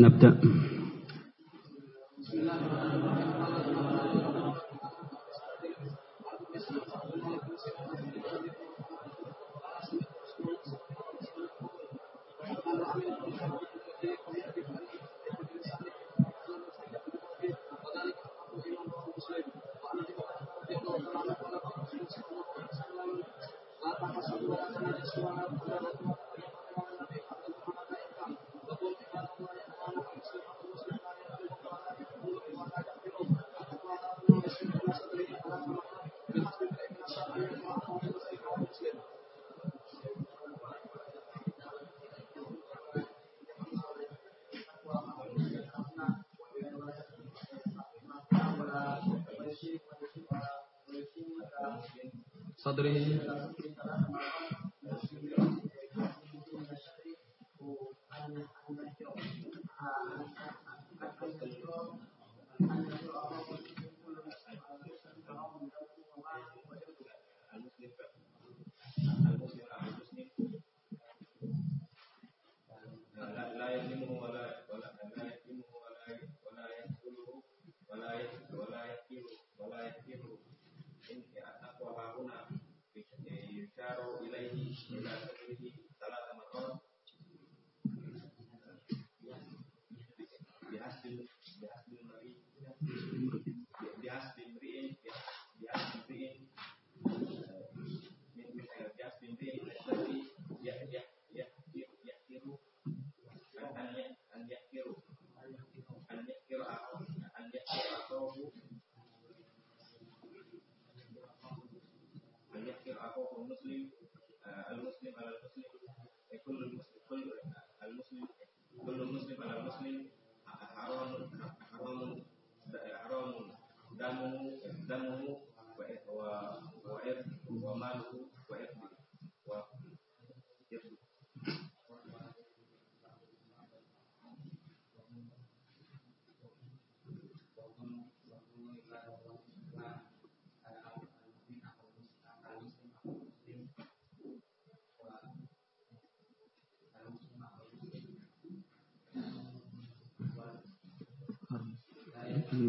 نبدأ. صدري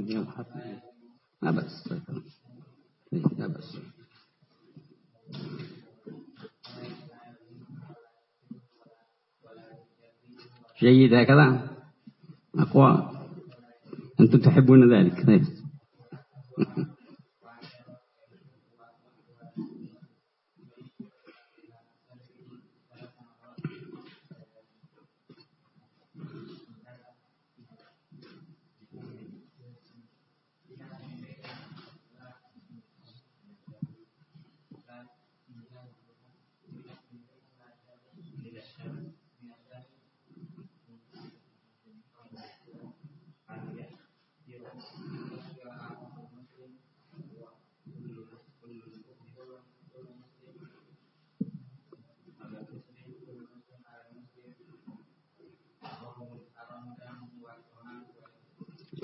صدره لا بأس. لا بأس. جيد هكذا؟ أقوى. أنتم تحبون ذلك. طيب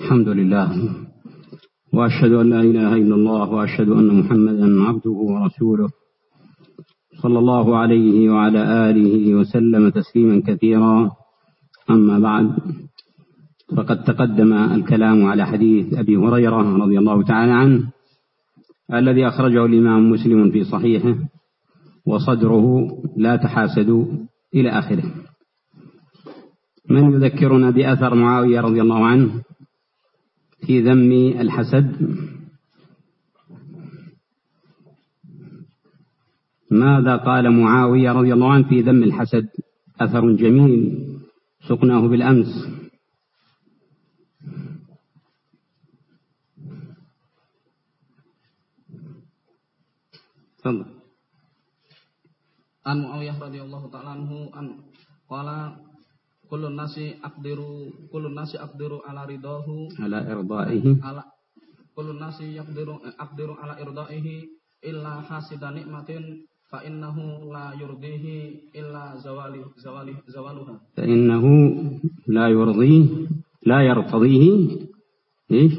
الحمد لله وأشهد أن لا إله إلا الله وأشهد أن محمدا عبده ورسوله صلى الله عليه وعلى آله وسلم تسليما كثيرا. أما بعد فقد تقدم الكلام على حديث أبي هريرة رضي الله تعالى عنه الذي أخرجه الإمام مسلم في صحيحه وصدره لا تحاسدوا إلى آخره. من يذكرنا بأثر معاوية رضي الله عنه؟ في ذم الحسد. ماذا قال معاوية رضي الله عنه في ذم الحسد؟ أثر جميل. سقناه بالأمس. تفضل. عن معاوية رضي الله تعالى عنه أن قال كل الناس أقدروا كل الناس أقدروا على رضاه على إرضائه على كل الناس يقدروا أقدروا على إرضائه إلا حاسد نعمة فإنه لا يرضيه إلا زوال زوال زوالها فإنه لا يرضيه لا يرتضيه إيش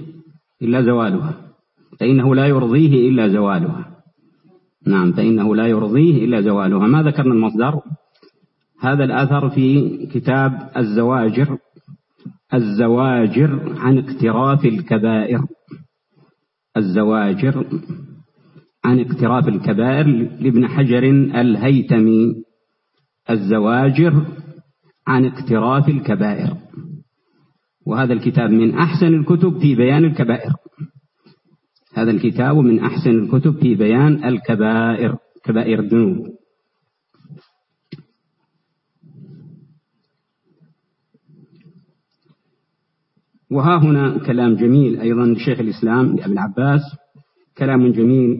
إلا زوالها فإنه لا يرضيه إلا زوالها نعم فإنه لا يرضيه إلا زوالها ما ذكرنا المصدر هذا الأثر في كتاب الزواجر الزواجر عن اقتراف الكبائر. الزواجر عن اقتراف الكبائر لابن حجر الهيتمي. الزواجر عن اقتراف الكبائر. وهذا الكتاب من أحسن الكتب في بيان الكبائر. هذا الكتاب من أحسن الكتب في بيان الكبائر كبائر الذنوب. وها هنا كلام جميل أيضا لشيخ الإسلام لأبي العباس كلام جميل.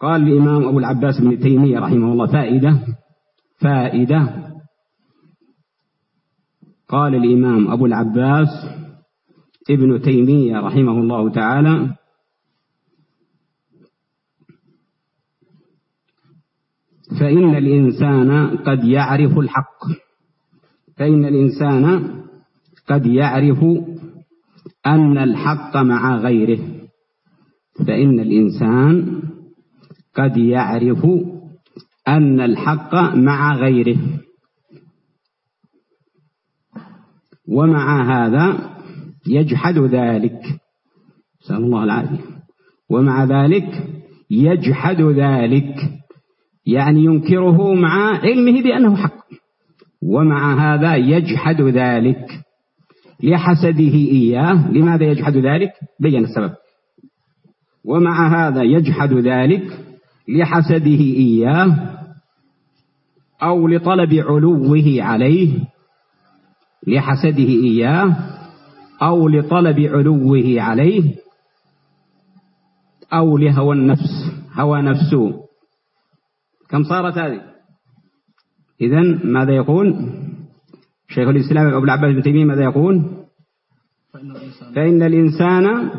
قال الإمام أبو العباس بن تيمية رحمه الله فائدة فائدة. قال الإمام أبو العباس ابن تيمية رحمه الله تعالى فإن الإنسان قد يعرف الحق فإن الإنسان قد يعرف أن الحق مع غيره فإن الإنسان قد يعرف أن الحق مع غيره. ومع هذا يجحد ذلك. نسأل الله العافية. ومع ذلك يجحد ذلك. يعني ينكره مع علمه بأنه حق. ومع هذا يجحد ذلك. لحسده إياه. لماذا يجحد ذلك؟ بين السبب. ومع هذا يجحد ذلك لحسده إياه أو لطلب علوه عليه لحسده إياه أو لطلب علوه عليه أو لهوى النفس هوى نفسه. كم صارت هذه؟ إذا ماذا يقول؟ شيخ الإسلام أبو العباس بن تيمية ماذا يقول؟ فإن الإنسان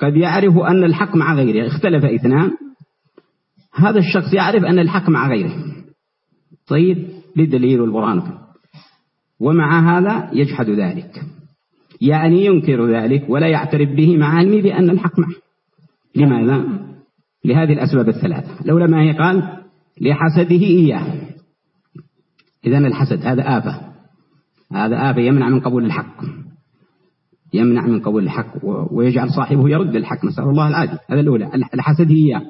قد يعرف أن الحق مع غيره. اختلف اثنان. هذا الشخص يعرف أن الحق مع غيره. طيب للدليل والبرهان. ومع هذا يجحد ذلك. يعني ينكر ذلك ولا يعترف به مع علمه بأن الحق معه. لماذا؟ لهذه الأسباب الثلاثة. لولا ما هي؟ قال لحسده إياه. إذا الحسد هذا آفة. هذا آفة يمنع من قبول الحق. يمنع من قبول الحق ويجعل صاحبه يرد الحق. نسأل الله العافية. هذا الأولى. الحسد إياه.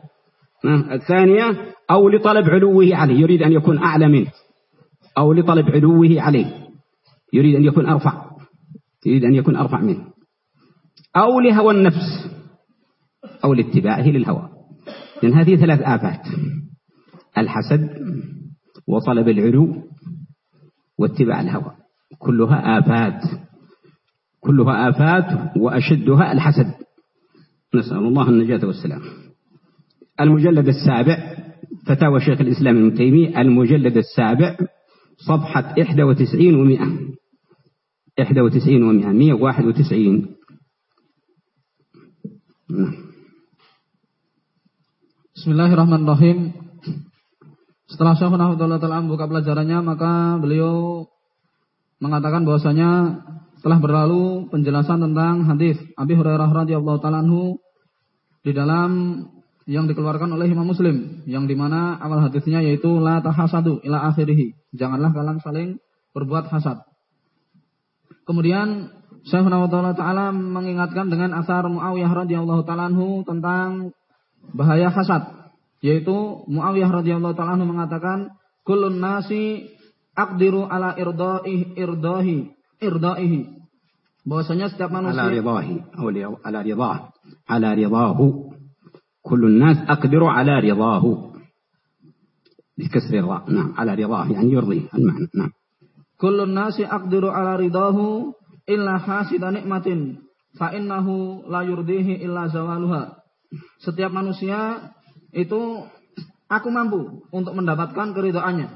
الثانية أو لطلب علوه عليه. يريد أن يكون أعلى منه. أو لطلب علوه عليه. يريد أن يكون أرفع. يريد أن يكون أرفع منه. أو لهوى النفس. أو لاتباعه للهوى. لأن هذه ثلاث آفات. الحسد وطلب العلو واتباع الهوى. كلها آفات. كلها آفات وأشدها الحسد. نسأل الله النجاة والسلام. المجلد السابع فتاوى شيخ الإسلام المتيمي المجلد السابع صفحة 91 و100 91 و100 191 بسم الله الرحمن الرحيم setelah Syekhul Abdullah Talam buka pelajarannya maka beliau mengatakan bahwasanya telah berlalu penjelasan tentang hadis Abi Hurairah radhiyallahu taala di dalam yang dikeluarkan oleh Imam Muslim yang di mana awal hadisnya yaitu la tahasadu ila akhirih. Janganlah kalian saling berbuat hasad. Kemudian Syekh Taala mengingatkan dengan asar Muawiyah radhiyallahu taala tentang bahaya hasad, yaitu Muawiyah radhiyallahu taala mengatakan kullun nasi aqdiru ala irdaih irdahi irdaihi. Bahwasanya setiap manusia ala ridahi atau ala ridah ala ridahu kullun nas aqdiru ala ridahu بكسر الراء نعم على رضاه يعني يرضيه المعنى نعم Kullun nasi aqdiru ala ridahu illa hasida nikmatin fa innahu la yurdihi illa zawaluha. Setiap manusia itu aku mampu untuk mendapatkan keridoannya.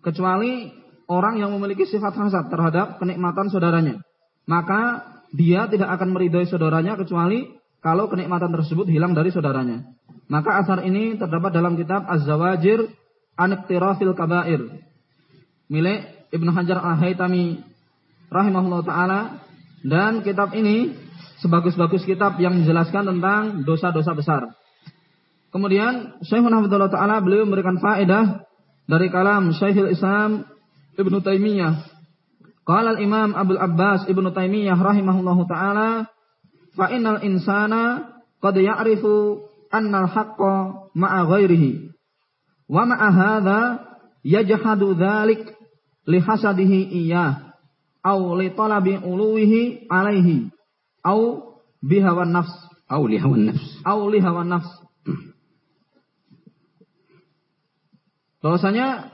Kecuali orang yang memiliki sifat hasad terhadap kenikmatan saudaranya. Maka dia tidak akan meridhoi saudaranya kecuali kalau kenikmatan tersebut hilang dari saudaranya. Maka asar ini terdapat dalam kitab Az-Zawajir an Kabair milik Ibnu Hajar Al-Haytami rahimahullah taala dan kitab ini sebagus-bagus kitab yang menjelaskan tentang dosa-dosa besar. Kemudian Syekh Muhammad taala beliau memberikan faedah dari kalam Syekhul Islam Ibnu Taimiyah. Qala al-Imam Abdul Abbas Ibnu Taimiyah rahimahullahu taala, fa innal insana qad ya'rifu anna al-haqqa ma'a ghairihi. Wa ma'a hadha yajhadu dzalik li hasadihi iyyah aw li talabi uluwihi alaihi aw bihawan nafs aw li hawan nafs aw li hawan nafs bahwasanya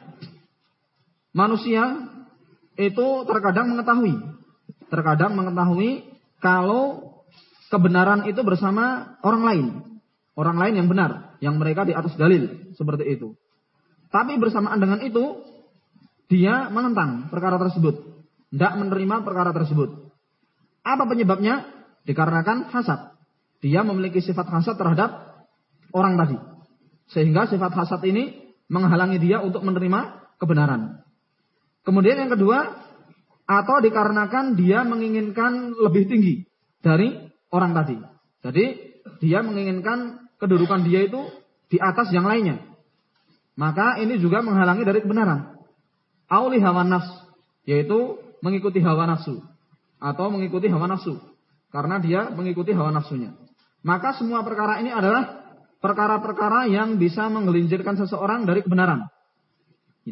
manusia itu terkadang mengetahui terkadang mengetahui kalau kebenaran itu bersama orang lain orang lain yang benar yang mereka di atas dalil seperti itu tapi bersamaan dengan itu dia menentang perkara tersebut tidak menerima perkara tersebut. Apa penyebabnya? Dikarenakan hasad. Dia memiliki sifat hasad terhadap orang tadi. Sehingga sifat hasad ini menghalangi dia untuk menerima kebenaran. Kemudian yang kedua, atau dikarenakan dia menginginkan lebih tinggi dari orang tadi. Jadi dia menginginkan kedudukan dia itu di atas yang lainnya. Maka ini juga menghalangi dari kebenaran. Auli hawa nafs, yaitu mengikuti hawa nafsu atau mengikuti hawa nafsu karena dia mengikuti hawa nafsunya. Maka semua perkara ini adalah perkara-perkara yang bisa menggelincirkan seseorang dari kebenaran.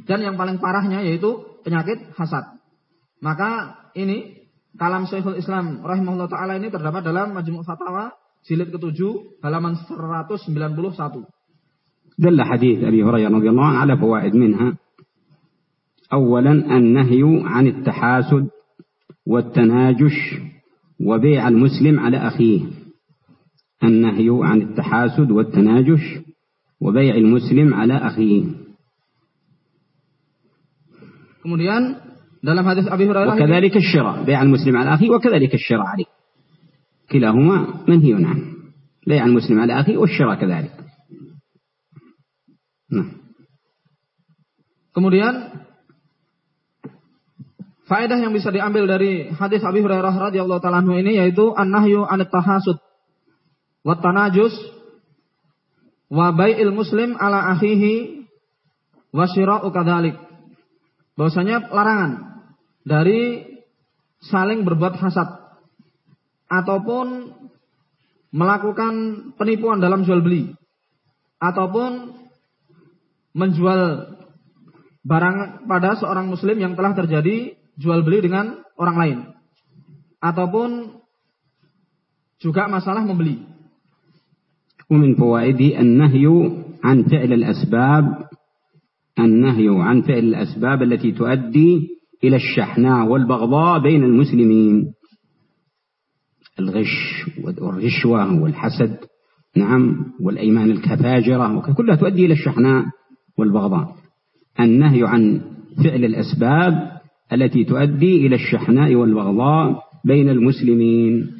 Dan yang paling parahnya yaitu penyakit hasad. Maka ini kalam Syekhul Islam rahimahullah taala ini terdapat dalam Majmu' Fatawa jilid ke-7 halaman 191. دل حديث أبي هريرة رضي الله عنه على فوائد منها أولا النهي عن التحاسد والتناجش وبيع المسلم على أخيه النهي عن التحاسد والتناجش وبيع المسلم على أخيه Kemudian dalam hadis Abi Hurairah وكذلك الشراء بيع المسلم على أخيه وكذلك الشراء عليه كلاهما منهي عنه بيع المسلم على أخيه والشراء كذلك نعم Kemudian Faedah yang bisa diambil dari hadis Abi Hurairah radhiyallahu taala ini yaitu an-nahyu 'anit tahasud wa tanajus wa bai'il muslim ala akhihi wa syira'u kadzalik. Bahwasanya larangan dari saling berbuat hasad ataupun melakukan penipuan dalam jual beli ataupun menjual barang pada seorang muslim yang telah terjadi jual beli dengan orang lain ataupun juga masalah membeli. ومن فوائد النهي عن فعل الأسباب النهي عن فعل الأسباب التي تؤدي إلى الشحناء والبغضاء بين المسلمين. الغش والرشوة والحسد نعم والأيمان الكفاجرة كلها تؤدي إلى الشحناء والبغضاء. النهي عن فعل الأسباب التي تؤدي إلى الشحناء والبغضاء بين المسلمين.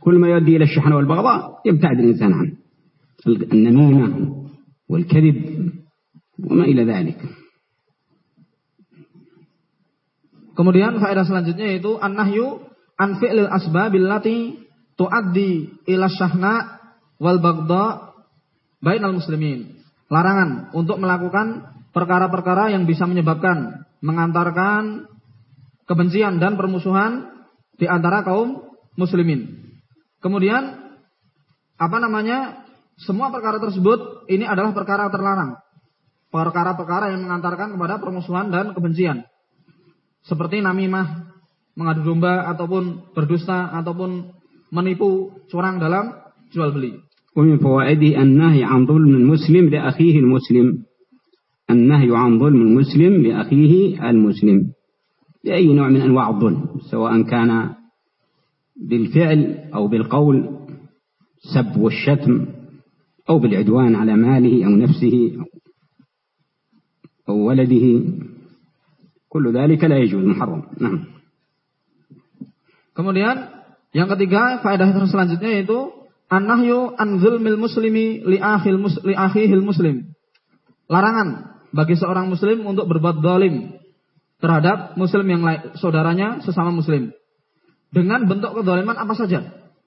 كل ما يؤدي إلى الشحناء والبغضاء يبتعد الإنسان عنه النميمة والكذب. وما إلى ذلك Kemudian faedah selanjutnya yaitu an-nahyu an fi'lil asbabil lati tuaddi ila syahna wal bagda bainal muslimin. Larangan untuk melakukan perkara-perkara yang bisa menyebabkan mengantarkan kebencian dan permusuhan di antara kaum muslimin. Kemudian apa namanya? Semua perkara tersebut ini adalah perkara terlarang. Perkara-perkara yang mengantarkan kepada permusuhan dan kebencian. Seperti namimah, mengadu domba ataupun berdusta ataupun menipu curang dalam jual beli. ومن فوائد النهي عن ظلم المسلم لأخيه المسلم النهي عن ظلم المسلم لأخيه المسلم بأي نوع من أنواع الظلم سواء كان بالفعل أو بالقول سب والشتم أو بالعدوان على ماله أو نفسه أو ولده كل ذلك لا يجوز محرم نعم Kemudian yang ketiga faedah selanjutnya yaitu an-nahyu an zulmil muslimi li akhil mus, li akhihil muslim. Larangan bagi seorang muslim untuk berbuat dolim terhadap muslim yang lain, saudaranya sesama muslim. Dengan bentuk kedoliman apa saja.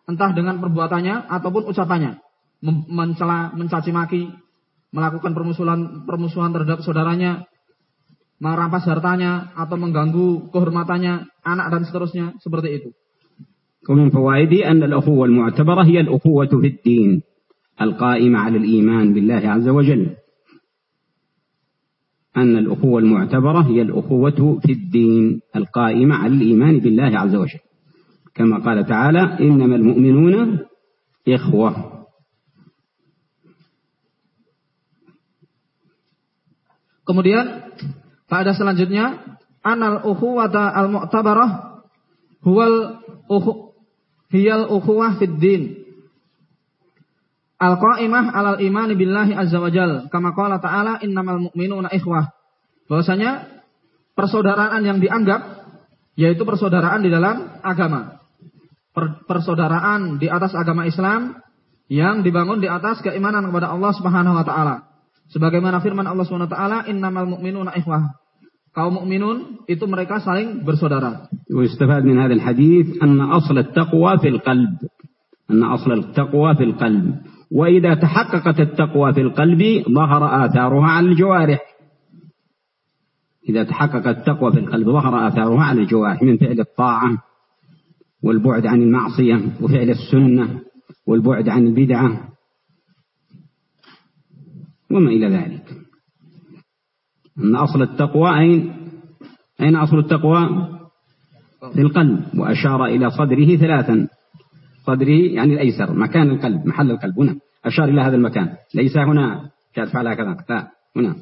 Entah dengan perbuatannya ataupun ucapannya. Mencela, mencaci maki, melakukan permusuhan permusuhan terhadap saudaranya. merampas hartanya atau mengganggu kehormatannya anak dan seterusnya seperti itu. ومن فوائد أن الأخوة المعتبرة هي الأخوة في القائمة على الإيمان بالله عز وجل أن الأخوة المعتبرة هي الأخوة في الدين القائمة على الإيمان بالله عز وجل كما قال تعالى إنما المؤمنون إخوة Kemudian pada selanjutnya anal ukhuwata al mu'tabarah huwal ukhu hiyal ukhuwah fid din. Al qa'imah alal imani billahi azza wajal kama qala ta'ala innamal mu'minuna ikhwah. Bahwasanya persaudaraan yang dianggap yaitu persaudaraan di dalam agama. Per persaudaraan di atas agama Islam yang dibangun di atas keimanan kepada Allah Subhanahu wa taala sebagaimana firman Allah taala innamal mu'minuna ikhwah. Kaum mukminun itu mereka saling bersaudara. ويستفاد من هذا الحديث أن أصل التقوى في القلب أن أصل التقوى في القلب وإذا تحققت التقوى في القلب ظهر آثارها على الجوارح إذا تحققت التقوى في القلب ظهر آثارها على الجوارح من فعل الطاعة والبعد عن المعصية وفعل السنة والبعد عن البدعة وما إلى ذلك. أن أصل التقوى أين؟ أين أصل التقوى؟ في القلب وأشار إلى صدره ثلاثا. صدره يعني الأيسر مكان القلب محل القلب هنا. أشار إلى هذا المكان. ليس هنا. كانت فعل هكذا لا هنا.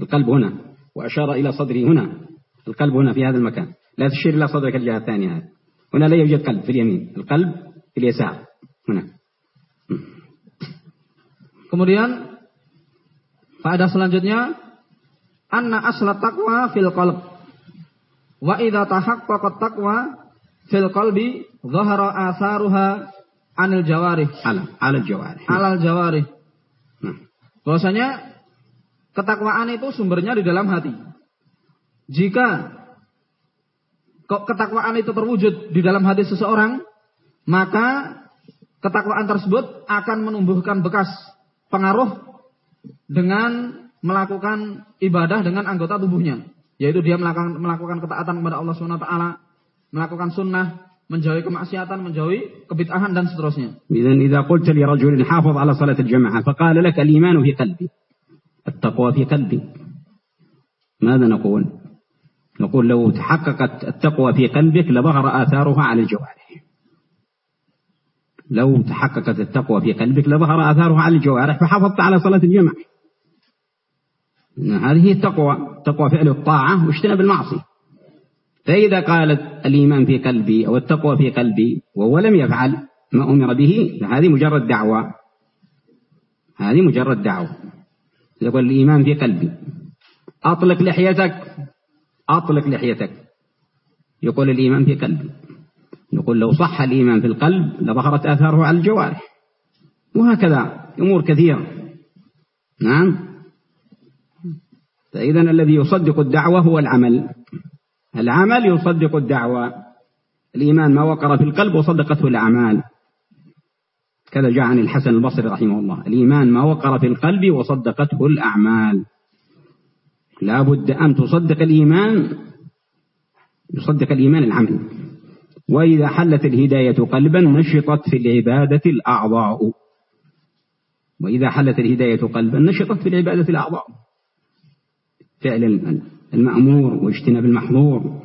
القلب هنا. وأشار إلى صدره هنا. القلب هنا في هذا المكان. لا تشير إلى صدرك الجهة الثانية. هذه هنا لا يوجد قلب في اليمين. القلب في اليسار هنا. Kemudian Faedah selanjutnya anna asla taqwa fil qalb. Wa idza tahaqqaqa taqwa fil qalbi dhahara atharuha anil jawari. ala alal jawarih. Alal jawarih. Nah bahwasanya ketakwaan itu sumbernya di dalam hati. Jika ketakwaan itu terwujud di dalam hati seseorang maka ketakwaan tersebut akan menumbuhkan bekas pengaruh dengan melakukan ibadah dengan anggota tubuhnya, yaitu dia melakukan melakukan ketaatan kepada Allah Subhanahu wa taala, melakukan sunnah, menjauhi kemaksiatan, menjauhi kebid'ahan dan seterusnya. إذا إذا قلت لرجل حافظ على صلاة الجماعة فقال لك الإيمان في قلبي التقوى في قلبي ماذا نقول؟ نقول لو تحققت التقوى في قلبك لظهر آثارها على الجوارح لو تحققت التقوى في قلبك لظهر آثارها على الجوارح فحافظت على صلاة الجماعة. إن هذه هي التقوى تقوى فعل الطاعة واجتناب المعصية. فإذا قالت الإيمان في قلبي أو التقوى في قلبي وهو لم يفعل ما أمر به فهذه مجرد دعوة. هذه مجرد دعوة. يقول الإيمان في قلبي أطلق لحيتك أطلق لحيتك. يقول الإيمان في قلبي. نقول لو صح الإيمان في القلب لظهرت آثاره على الجوارح. وهكذا أمور كثيرة. نعم؟ فإذا الذي يصدق الدعوة هو العمل. العمل يصدق الدعوة. الإيمان ما وقر في القلب وصدقته الأعمال. كذا جاء عن الحسن البصري رحمه الله. الإيمان ما وقر في القلب وصدقته الأعمال. لا بد أن تصدق الإيمان. يصدق الإيمان العمل. وإذا حلت الهداية قلبا نشطت في العبادة الأعضاء. وإذا حلت الهداية قلبا نشطت في العبادة الأعضاء. فعل المأمور واجتناب المحظور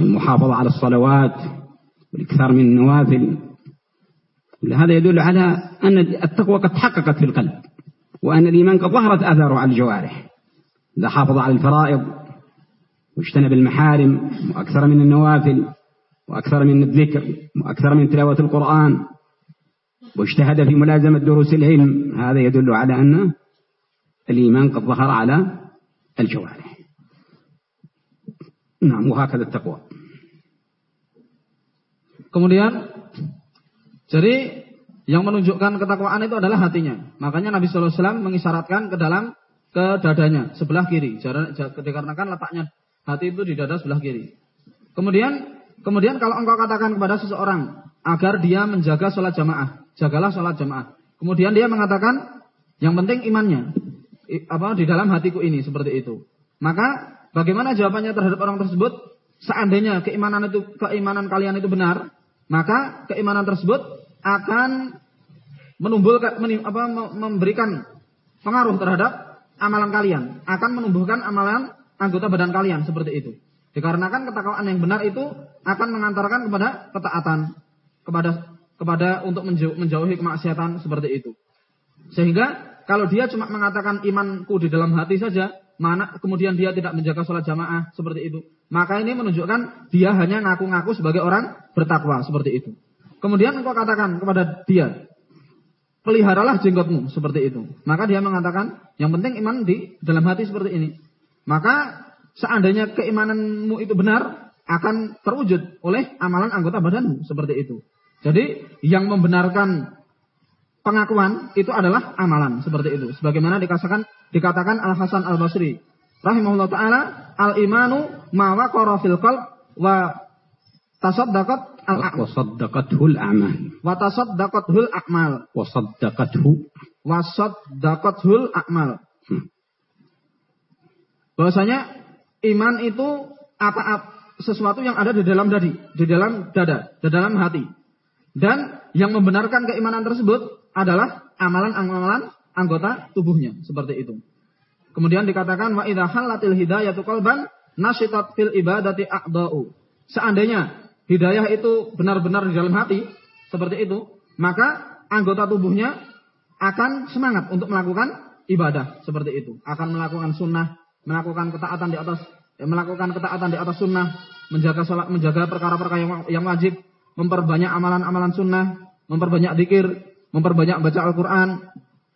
والمحافظة على الصلوات والإكثار من النوافل. هذا يدل على أن التقوى قد تحققت في القلب وأن الإيمان قد ظهرت آثاره على الجوارح. إذا حافظ على الفرائض واجتنب المحارم وأكثر من النوافل وأكثر من الذكر وأكثر من تلاوة القرآن واجتهد في ملازمة دروس العلم هذا يدل على أن الإيمان قد ظهر على الجوارح نعم وهكذا التقوى Kemudian jadi yang menunjukkan ketakwaan itu adalah hatinya. Makanya Nabi Sallallahu Alaihi Wasallam mengisyaratkan ke dalam ke dadanya sebelah kiri. Dikarenakan letaknya hati itu di dada sebelah kiri. Kemudian kemudian kalau engkau katakan kepada seseorang agar dia menjaga sholat jamaah, jagalah sholat jamaah. Kemudian dia mengatakan yang penting imannya, apa di dalam hatiku ini seperti itu. Maka bagaimana jawabannya terhadap orang tersebut? Seandainya keimanan itu keimanan kalian itu benar, maka keimanan tersebut akan menumbuhkan apa, memberikan pengaruh terhadap amalan kalian, akan menumbuhkan amalan anggota badan kalian seperti itu. Dikarenakan ketakwaan yang benar itu akan mengantarkan kepada ketaatan, kepada kepada untuk menjauhi kemaksiatan seperti itu. Sehingga kalau dia cuma mengatakan imanku di dalam hati saja, mana kemudian dia tidak menjaga sholat jamaah seperti itu. Maka ini menunjukkan dia hanya ngaku-ngaku sebagai orang bertakwa seperti itu. Kemudian engkau katakan kepada dia, peliharalah jenggotmu seperti itu. Maka dia mengatakan, yang penting iman di dalam hati seperti ini. Maka seandainya keimananmu itu benar, akan terwujud oleh amalan anggota badanmu seperti itu. Jadi yang membenarkan pengakuan itu adalah amalan seperti itu. Sebagaimana dikatakan dikatakan Al Hasan Al Basri rahimahullah taala al imanu ma waqara fil qalb wa tasaddaqat al a'mal. Wa saddaqathu al a'mal. Wa tasaddaqathu al a'mal. Wa saddaqathu. Wa saddaqathu al a'mal. Hmm. Bahwasanya iman itu apa, apa sesuatu yang ada di dalam dadi, di dalam dada, di dalam hati. Dan yang membenarkan keimanan tersebut adalah amalan-amalan anggota tubuhnya seperti itu. Kemudian dikatakan wa idza halatil hidayatu qalban nasyitat fil ibadati a'da'u. Seandainya hidayah itu benar-benar di dalam hati seperti itu, maka anggota tubuhnya akan semangat untuk melakukan ibadah seperti itu, akan melakukan sunnah, melakukan ketaatan di atas ya, melakukan ketaatan di atas sunnah, menjaga salat, menjaga perkara-perkara yang, yang wajib, memperbanyak amalan-amalan sunnah, memperbanyak dikir, memperbanyak baca Al-Quran,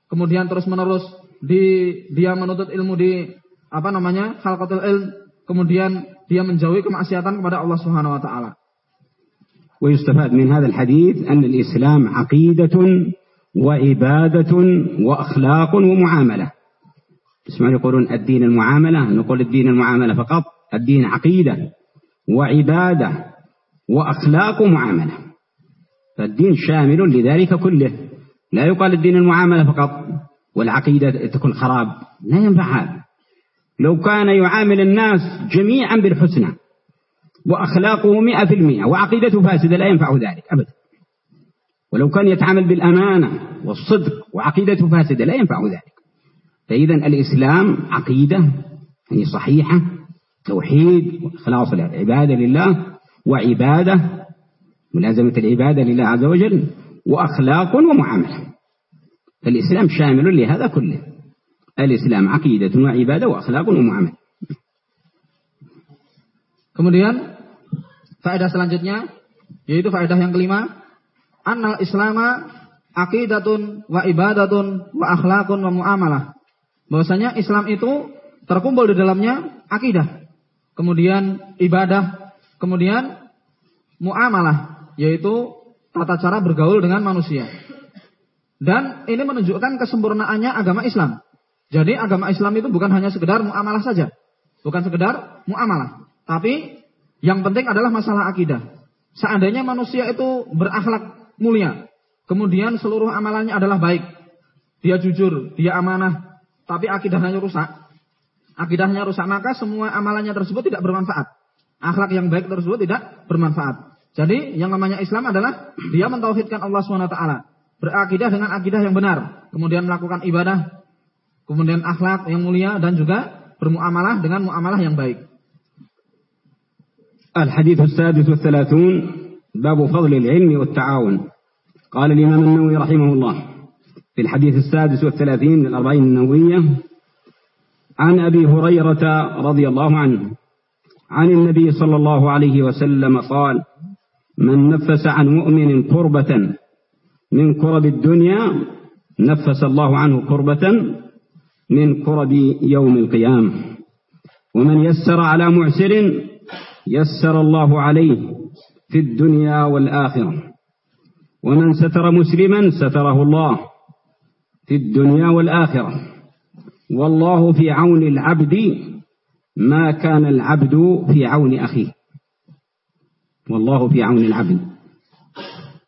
kemudian terus menerus di dia menuntut ilmu di apa namanya halqatul ilm, kemudian dia menjauhi kemaksiatan kepada Allah Subhanahu wa taala. ويستفاد من هذا الحديث أن الإسلام عقيدة وعبادة وأخلاق ومعاملة تسمعون يقولون الدين المعاملة نقول الدين المعاملة فقط. الدين عقيدة وعبادة وأخلاق ومعاملة. فالدين شامل لذلك كله. لا يقال الدين المعاملة فقط والعقيدة تكون خراب. لا ينفع هذا. لو كان يعامل الناس جميعا بالحسنى وأخلاقه مئة في المئة وعقيدته فاسدة لا ينفع ذلك أبدا. ولو كان يتعامل بالأمانة والصدق وعقيدته فاسدة لا ينفع ذلك. فإذا الإسلام عقيدة يعني صحيحة توحيد وإخلاص العبادة لله وعبادة ملازمة العبادة لله عز وجل وأخلاق ومعاملة. فالإسلام شامل لهذا كله. الإسلام عقيدة وعبادة وأخلاق ومعاملة. Kemudian faedah selanjutnya yaitu faedah yang kelima, annal islama aqidatun wa ibadatun wa akhlaqun wa muamalah. Bahwasanya Islam itu terkumpul di dalamnya akidah, kemudian ibadah, kemudian muamalah yaitu tata cara bergaul dengan manusia. Dan ini menunjukkan kesempurnaannya agama Islam. Jadi agama Islam itu bukan hanya sekedar muamalah saja. Bukan sekedar muamalah. Tapi yang penting adalah masalah akidah. Seandainya manusia itu berakhlak mulia. Kemudian seluruh amalannya adalah baik. Dia jujur, dia amanah Tapi akidahnya rusak. Akidahnya rusak maka semua amalannya tersebut tidak bermanfaat. Akhlak yang baik tersebut tidak bermanfaat. Jadi yang namanya Islam adalah dia mentauhidkan Allah SWT. Berakidah dengan akidah yang benar. Kemudian melakukan ibadah. Kemudian akhlak yang mulia dan juga bermuamalah dengan muamalah yang baik. الحديث السادس والثلاثون باب فضل العلم والتعاون قال الإمام النووي رحمه الله في الحديث السادس والثلاثين من الأربعين النووية عن أبي هريرة رضي الله عنه عن النبي صلى الله عليه وسلم قال من نفس عن مؤمن كربة من كرب الدنيا نفس الله عنه كربة من كرب يوم القيامة. ومن يسر على معسر يسر الله عليه في الدنيا والآخرة. ومن ستر مسلما ستره الله. في الدنيا والآخرة. والله في عون العبد ما كان العبد في عون أخيه. والله في عون العبد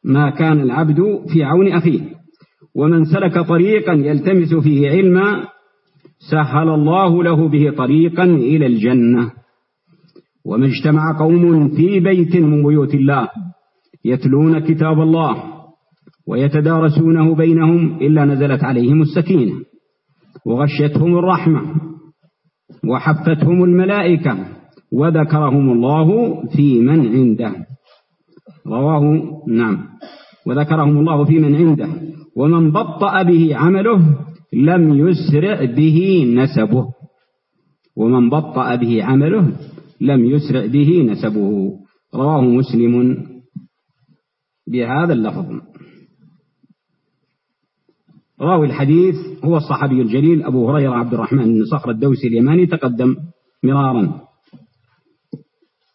ما كان العبد في عون أخيه. ومن سلك طريقا يلتمس فيه علما سهل الله له به طريقا إلى الجنة. وما اجتمع قوم في بيت من بيوت الله يتلون كتاب الله ويتدارسونه بينهم إلا نزلت عليهم السكينة. وغشيتهم الرحمة وحفتهم الملائكة وذكرهم الله في من عنده. رواه نعم. وذكرهم الله في من عنده. ومن بطأ به عمله لم يسرع به نسبه. ومن بطأ به عمله لم يسرع به نسبه. رواه مسلم بهذا اللفظ. راوي الحديث هو الصحابي الجليل أبو هريرة عبد الرحمن بن صخر الدوسي اليماني تقدم مرارا.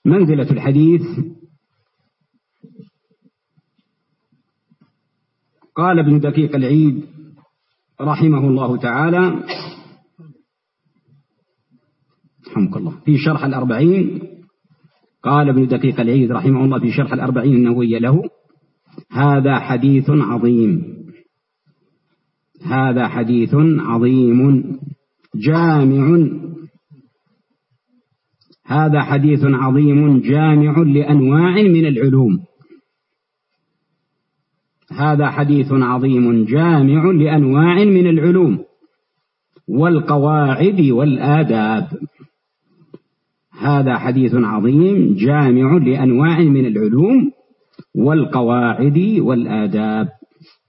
منزلة الحديث قال ابن دقيق العيد رحمه الله تعالى رحمك الله في شرح الأربعين قال ابن دقيق العيد رحمه الله في شرح الأربعين النووية له هذا حديث عظيم. هذا حديث عظيم جامع. هذا حديث عظيم جامع لأنواع من العلوم. هذا حديث عظيم جامع لأنواع من العلوم. والقواعد والآداب. هذا حديث عظيم جامع لأنواع من العلوم. والقواعد والآداب.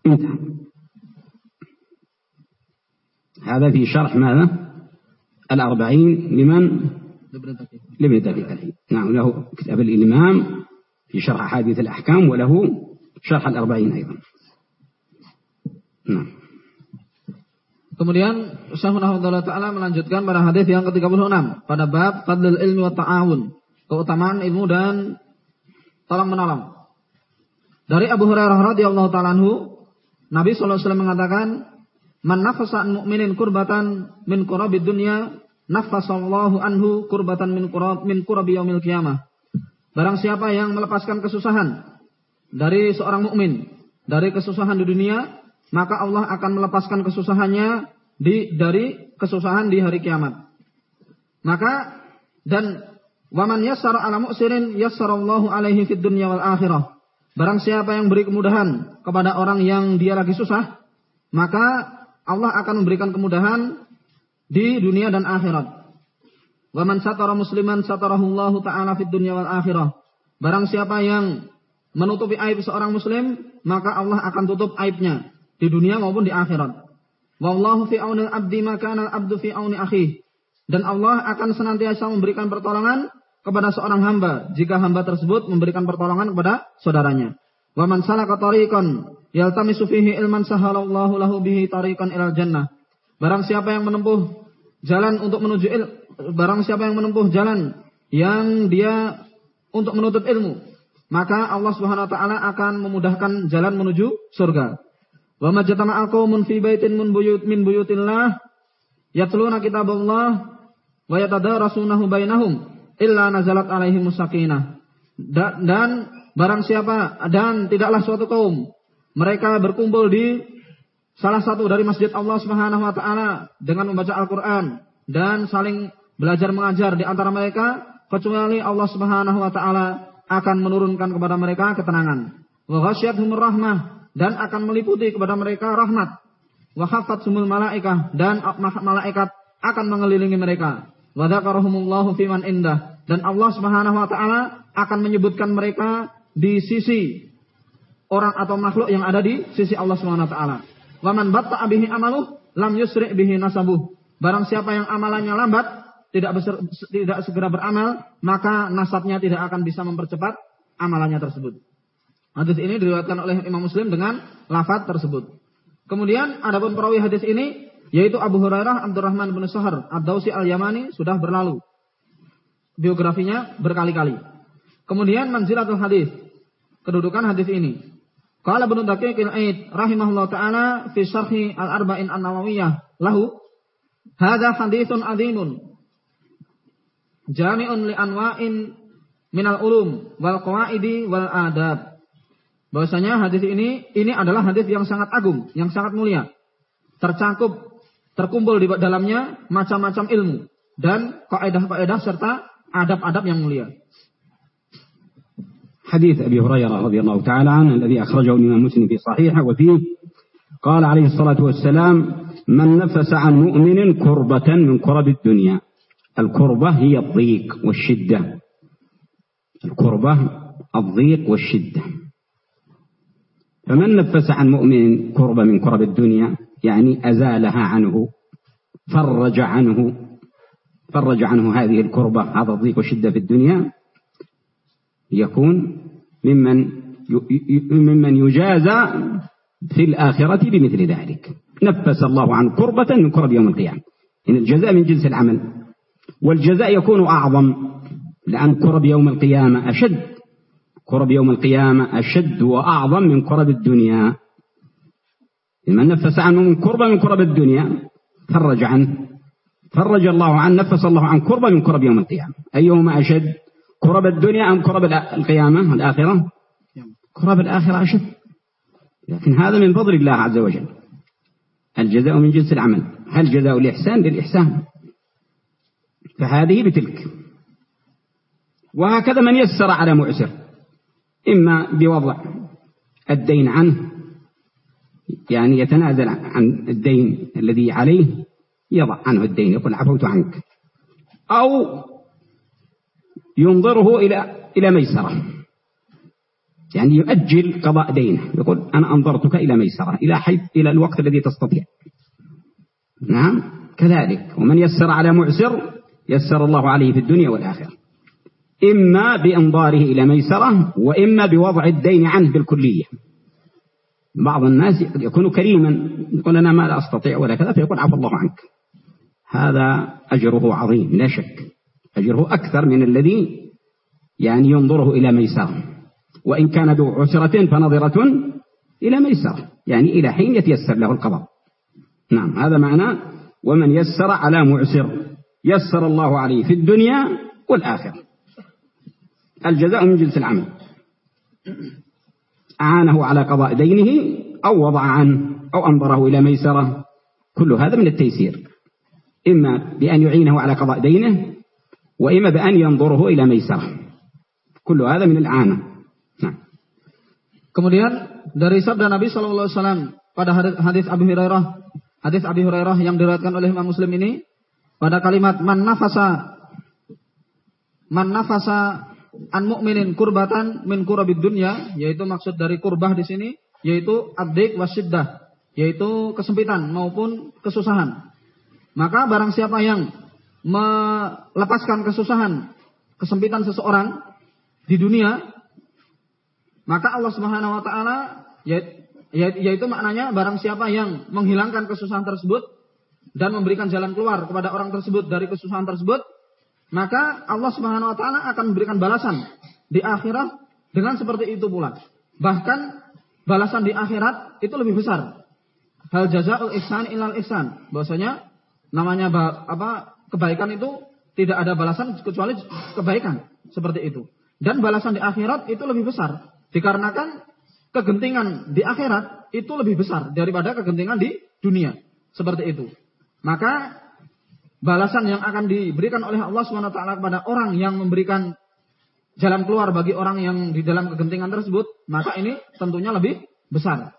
انتهى. هذا في شرح ماذا الأربعين لمن لابن دقيق العيد نعم له كتاب الإمام في شرح حديث الأحكام وله شرح الأربعين أيضا نعم Kemudian Syekhuna Ta'ala melanjutkan pada hadis yang ke-36 pada bab fadlul ilmi wa ta'awun, keutamaan ilmu dan tolong menolong. Dari Abu Hurairah radhiyallahu taala anhu, Nabi sallallahu alaihi wasallam mengatakan, "Man nafasa an mu'minin kurbatan min qurabid dunya, nafasallahu anhu kurbatan min qurab min qurabi yaumil qiyamah." Barang siapa yang melepaskan kesusahan dari seorang mukmin dari kesusahan di dunia, maka Allah akan melepaskan kesusahannya di dari kesusahan di hari kiamat. Maka dan waman yassara ala mu'sirin yassarallahu alaihi fid dunya wal akhirah. Barang siapa yang beri kemudahan kepada orang yang dia lagi susah, maka Allah akan memberikan kemudahan di dunia dan akhirat. Waman satara musliman satarahullahu taala fid dunya wal akhirah. Barang siapa yang menutupi aib seorang muslim, maka Allah akan tutup aibnya di dunia maupun di akhirat. Wallahu fi auni abdi maka abdu fi auni akhi. Dan Allah akan senantiasa memberikan pertolongan kepada seorang hamba jika hamba tersebut memberikan pertolongan kepada saudaranya. Wa man salaka tariqan yaltamisu fihi ilman sahalallahu lahu bihi tariqan ilal jannah. Barang siapa yang menempuh jalan untuk menuju il, barang siapa yang menempuh jalan yang dia untuk menuntut ilmu, maka Allah Subhanahu wa taala akan memudahkan jalan menuju surga. Wa majtama'a qaumun fi baitin min buyut min buyutillah yatluna kitaballah wa yatadarasunahu bainahum illa nazalat alaihim sakinah. Dan barang siapa dan tidaklah suatu kaum mereka berkumpul di salah satu dari masjid Allah Subhanahu wa taala dengan membaca Al-Qur'an dan saling belajar mengajar di antara mereka kecuali Allah Subhanahu wa taala akan menurunkan kepada mereka ketenangan. Wa rahmah dan akan meliputi kepada mereka rahmat. Wa sumul malaikah dan malaikat akan mengelilingi mereka. Wa dzakarahumullahu fiman indah dan Allah Subhanahu wa taala akan menyebutkan mereka di sisi orang atau makhluk yang ada di sisi Allah Subhanahu wa taala. Wa man batta'a bihi amaluh lam yusri' bihi nasabuh. Barang siapa yang amalannya lambat, tidak beser, tidak segera beramal, maka nasabnya tidak akan bisa mempercepat amalannya tersebut. Hadis ini diriwayatkan oleh Imam Muslim dengan lafaz tersebut. Kemudian ada pun perawi hadis ini yaitu Abu Hurairah Abdurrahman bin Sahar Ad-Dausi Al-Yamani sudah berlalu. Biografinya berkali-kali. Kemudian manzilatul hadis. Kedudukan hadis ini. Qala Ibnu Daqiq al-Aid rahimahullah taala fi syarhi al-Arba'in an-Nawawiyah lahu hadza haditsun azimun jami'un li anwa'in minal ulum wal qawaidi wal adab. Bahwasanya hadis ini ini adalah hadis yang sangat agung, yang sangat mulia. Tercakup terkumpul di dalamnya macam-macam ilmu dan kaidah-kaidah serta adab-adab yang mulia. حديث أبي هريرة رضي الله تعالى عنه الذي أخرجه الإمام مسلم في صحيحه وفيه قال عليه الصلاة والسلام من نفس عن مؤمن كربة من كرب الدنيا. الكربة هي الضيق والشدة. الكربة الضيق والشدة. فمن نفس عن مؤمن كربة من كرب الدنيا يعني أزالها عنه فرج عنه فرج عنه هذه الكربة هذا الضيق والشدة في الدنيا يكون ممن ممن يجازى في الآخرة بمثل ذلك. نفس الله عن كربة من كرب يوم القيامة. إن الجزاء من جنس العمل. والجزاء يكون أعظم. لأن كرب يوم القيامة أشد. كرب يوم القيامة أشد وأعظم من كرب الدنيا. من نفس عنه من كربة من كرب الدنيا فرج عنه فرج الله عنه نفس الله عن كربة من كرب يوم القيامة. أيهما أشد؟ كرب الدنيا أم كرب القيامة الآخرة كرب الآخرة أشد. لكن هذا من فضل الله عز وجل. الجزاء من جنس العمل. هل جزاء الإحسان؟ للإحسان. فهذه بتلك. وهكذا من يسر على معسر إما بوضع الدين عنه يعني يتنازل عن الدين الذي عليه يضع عنه الدين يقول عفوت عنك. أو ينظره إلى إلى ميسرة. يعني يؤجل قضاء دينه. يقول أنا أنظرتك إلى ميسرة إلى حيث إلى الوقت الذي تستطيع. نعم؟ كذلك. ومن يسر على معسر يسر الله عليه في الدنيا والآخرة. إما بإنظاره إلى ميسرة وإما بوضع الدين عنه بالكلية. بعض الناس يكون كريما يقول أنا ما لا أستطيع ولا كذا فيقول عفو الله عنك. هذا أجره عظيم لا شك. أجره أكثر من الذي يعني ينظره إلى ميسرة. وإن كان ذو عسرة فنظرة إلى ميسرة يعني إلى حين يتيسر له القضاء. نعم هذا معنى ومن يسر على معسر. يسر الله عليه في الدنيا والآخرة. الجزاء من جنس العمل. أعانه على قضاء دينه أو وضع عنه أو أنظره إلى ميسرة. كل هذا من التيسير. إما بأن يعينه على قضاء دينه وإما بأن ينظره إلى ميسرة كل هذا من العانة نعم Kemudian dari sabda Nabi Shallallahu Alaihi Wasallam pada hadis Abu Hurairah, hadis Abu Hurairah yang diriwayatkan oleh Imam Muslim ini pada kalimat man nafasa man nafasa an mu'minin kurbatan min kurabid dunya yaitu maksud dari kurbah di sini yaitu abdik wasiddah yaitu kesempitan maupun kesusahan maka barang siapa yang melepaskan kesusahan kesempitan seseorang di dunia maka Allah Subhanahu wa taala ya, ya, yaitu maknanya barang siapa yang menghilangkan kesusahan tersebut dan memberikan jalan keluar kepada orang tersebut dari kesusahan tersebut maka Allah Subhanahu wa taala akan memberikan balasan di akhirat dengan seperti itu pula. Bahkan balasan di akhirat itu lebih besar. Hal jazaul ihsan ilal ihsan. Bahwasanya namanya apa kebaikan itu tidak ada balasan kecuali kebaikan seperti itu. Dan balasan di akhirat itu lebih besar dikarenakan kegentingan di akhirat itu lebih besar daripada kegentingan di dunia. Seperti itu. Maka balasan yang akan diberikan oleh Allah SWT kepada orang yang memberikan jalan keluar bagi orang yang di dalam kegentingan tersebut, maka ini tentunya lebih besar.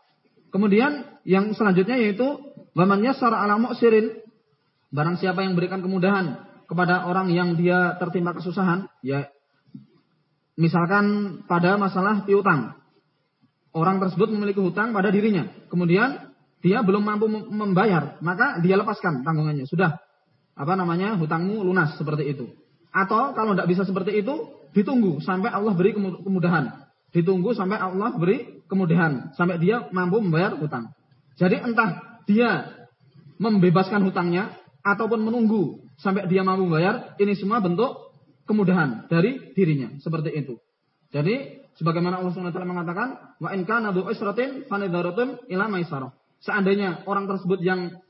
Kemudian yang selanjutnya yaitu waman yassara ala mu'sirin barang siapa yang memberikan kemudahan kepada orang yang dia tertimpa kesusahan, ya misalkan pada masalah piutang. Orang tersebut memiliki hutang pada dirinya. Kemudian dia belum mampu membayar, maka dia lepaskan tanggungannya. Sudah, apa namanya hutangmu lunas seperti itu. Atau kalau tidak bisa seperti itu, ditunggu sampai Allah beri kemudahan. Ditunggu sampai Allah beri kemudahan sampai dia mampu membayar hutang. Jadi entah dia membebaskan hutangnya ataupun menunggu sampai dia mampu membayar, ini semua bentuk kemudahan dari dirinya seperti itu. Jadi sebagaimana Allah SWT mengatakan, wa in kana du usratin fanidharatun ila maisarah. Seandainya orang tersebut yang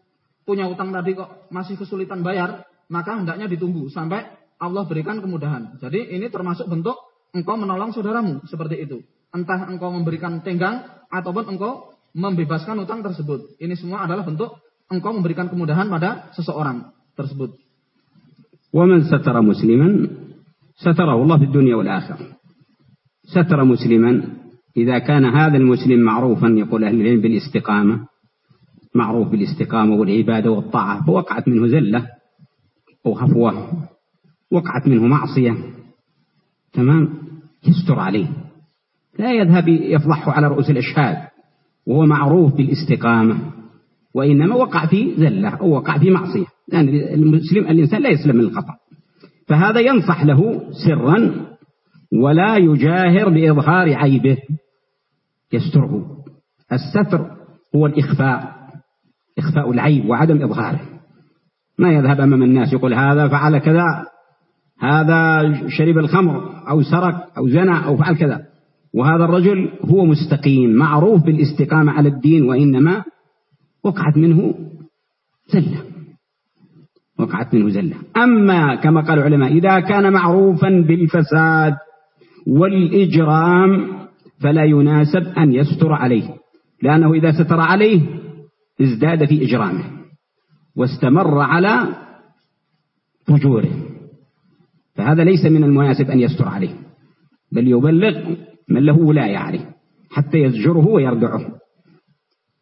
punya utang tadi kok masih kesulitan bayar, maka hendaknya ditunggu sampai Allah berikan kemudahan. Jadi ini termasuk bentuk engkau menolong saudaramu seperti itu. Entah engkau memberikan tenggang ataupun engkau membebaskan utang tersebut. Ini semua adalah bentuk engkau memberikan kemudahan pada seseorang tersebut. ومن ستر مسلما ستره الله في الدنيا والآخرة. ستر مسلما إذا كان هذا المسلم معروفا يقول أهل العلم بالاستقامة. معروف بالاستقامة والعبادة والطاعة. فوقعت منه زلة أو هفوة وقعت منه معصية. تمام؟ يستر عليه. لا يذهب يفضحه على رؤوس الأشهاد. وهو معروف بالإستقامة. وإنما وقع في زلة أو وقع في معصية. لأن المسلم الإنسان لا يسلم من الخطأ. فهذا ينصح له سرا ولا يجاهر بإظهار عيبه. يستره. الستر هو الإخفاء. إخفاء العيب وعدم إظهاره. ما يذهب أمام الناس يقول هذا فعل كذا هذا شرب الخمر أو سرق أو زنى أو فعل كذا. وهذا الرجل هو مستقيم معروف بالاستقامة على الدين وإنما وقعت منه زلة. وقعت منه زلة. أما كما قال العلماء إذا كان معروفا بالفساد والإجرام فلا يناسب أن يستر عليه لأنه إذا ستر عليه ازداد في إجرامه واستمر على فجوره. فهذا ليس من المناسب أن يستر عليه بل يبلغ من له ولاية عليه حتى يزجره ويردعه.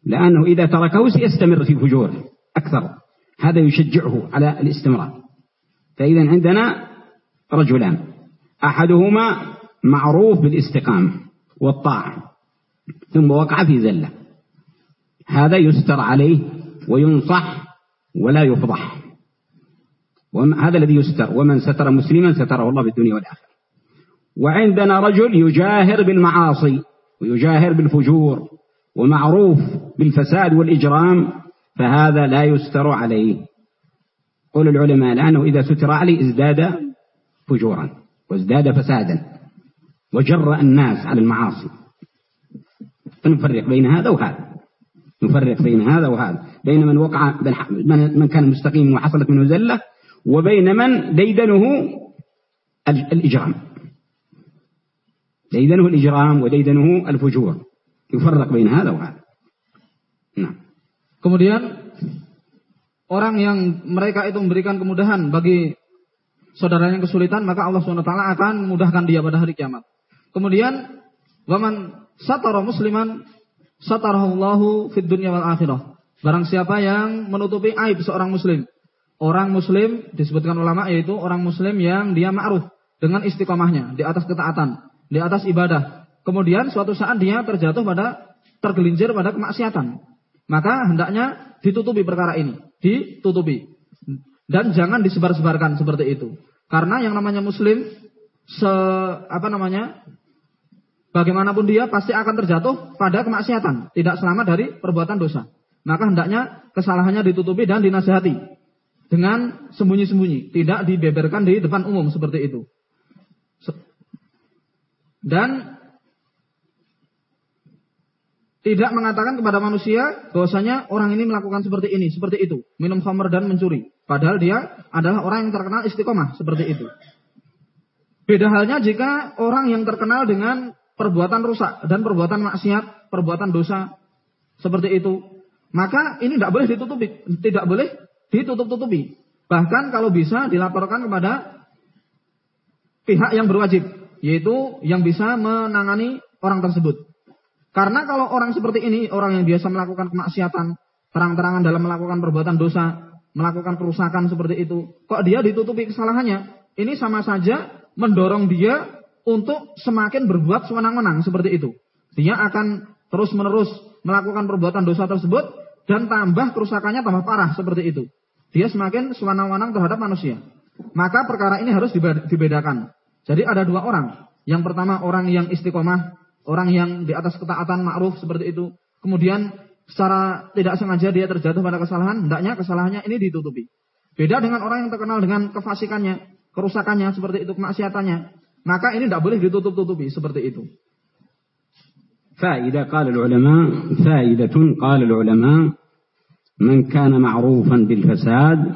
لأنه إذا تركه سيستمر في فجوره أكثر. هذا يشجعه على الاستمرار. فإذا عندنا رجلان. أحدهما معروف بالاستقامة والطاعة ثم وقع في زلة. هذا يستر عليه وينصح ولا يفضح. هذا الذي يستر. ومن ستر مسلما ستره الله في الدنيا والآخرة. وعندنا رجل يجاهر بالمعاصي ويجاهر بالفجور. ومعروف بالفساد والإجرام فهذا لا يستر عليه. قول العلماء لأنه إذا ستر عليه ازداد فجورا وازداد فسادا وجرأ الناس على المعاصي. فنفرق بين هذا وهذا. نفرق بين هذا وهذا. بين من وقع من كان مستقيم وحصلت منه زلة وبين من ديدنه الإجرام. ديدنه الإجرام وديدنه الفجور. Yufarrak bain hadha wa. Nah. Kemudian orang yang mereka itu memberikan kemudahan bagi saudaranya yang kesulitan, maka Allah SWT akan mudahkan dia pada hari kiamat. Kemudian waman satara musliman satarahullahu fid dunya wal akhirah. Barang siapa yang menutupi aib seorang muslim. Orang muslim disebutkan ulama yaitu orang muslim yang dia ma'ruf dengan istiqomahnya di atas ketaatan, di atas ibadah, Kemudian suatu saat dia terjatuh pada tergelincir pada kemaksiatan. Maka hendaknya ditutupi perkara ini, ditutupi. Dan jangan disebar-sebarkan seperti itu. Karena yang namanya muslim se apa namanya? Bagaimanapun dia pasti akan terjatuh pada kemaksiatan, tidak selamat dari perbuatan dosa. Maka hendaknya kesalahannya ditutupi dan dinasihati dengan sembunyi-sembunyi, tidak dibeberkan di depan umum seperti itu. Dan tidak mengatakan kepada manusia bahwasanya orang ini melakukan seperti ini, seperti itu, minum khamr dan mencuri. Padahal dia adalah orang yang terkenal istiqomah seperti itu. Beda halnya jika orang yang terkenal dengan perbuatan rusak dan perbuatan maksiat, perbuatan dosa seperti itu, maka ini tidak boleh ditutupi, tidak boleh ditutup-tutupi. Bahkan kalau bisa dilaporkan kepada pihak yang berwajib, yaitu yang bisa menangani orang tersebut. Karena kalau orang seperti ini, orang yang biasa melakukan kemaksiatan, terang-terangan dalam melakukan perbuatan dosa, melakukan kerusakan seperti itu, kok dia ditutupi kesalahannya? Ini sama saja mendorong dia untuk semakin berbuat sewenang-wenang seperti itu. Dia akan terus-menerus melakukan perbuatan dosa tersebut dan tambah kerusakannya tambah parah seperti itu. Dia semakin sewenang-wenang terhadap manusia. Maka perkara ini harus dibedakan. Jadi ada dua orang. Yang pertama orang yang istiqomah orang yang di atas ketaatan ma'ruf seperti itu, kemudian secara tidak sengaja dia terjatuh pada kesalahan, hendaknya kesalahannya ini ditutupi. Beda dengan orang yang terkenal dengan kefasikannya, kerusakannya seperti itu, kemaksiatannya. Maka ini tidak boleh ditutup-tutupi seperti itu. فائدة قال العلماء فائدة قال العلماء من كان معروفا بالفساد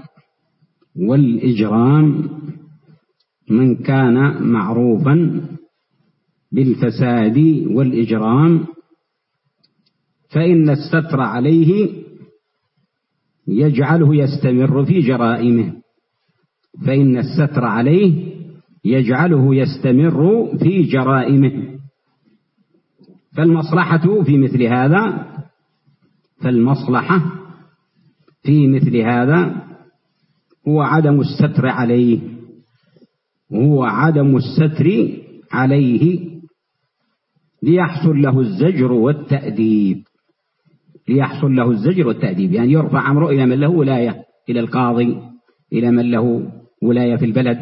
والإجرام من كان معروفا بالفساد والإجرام فإن الستر عليه يجعله يستمر في جرائمه فإن الستر عليه يجعله يستمر في جرائمه. فالمصلحة في مثل هذا فالمصلحة في مثل هذا هو عدم الستر عليه هو عدم الستر عليه. ليحصل له الزجر والتأديب. ليحصل له الزجر والتأديب. يعني يرفع أمره إلى من له ولاية إلى القاضي إلى من له ولاية في البلد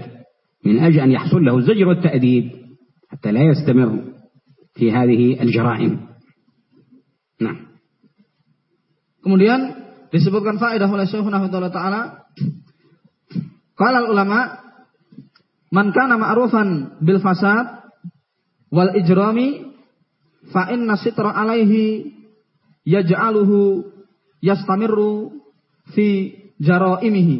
من أجل أن يحصل له الزجر والتأديب حتى لا يستمر في هذه الجرائم. نعم. Kemudian disebutkan faedah oleh Syekhuna taala. Qala ulama man kana ma'rufan bil fasad wal ijrami fa inna sitra alaihi yaj'aluhu yastamirru fi jaraimihi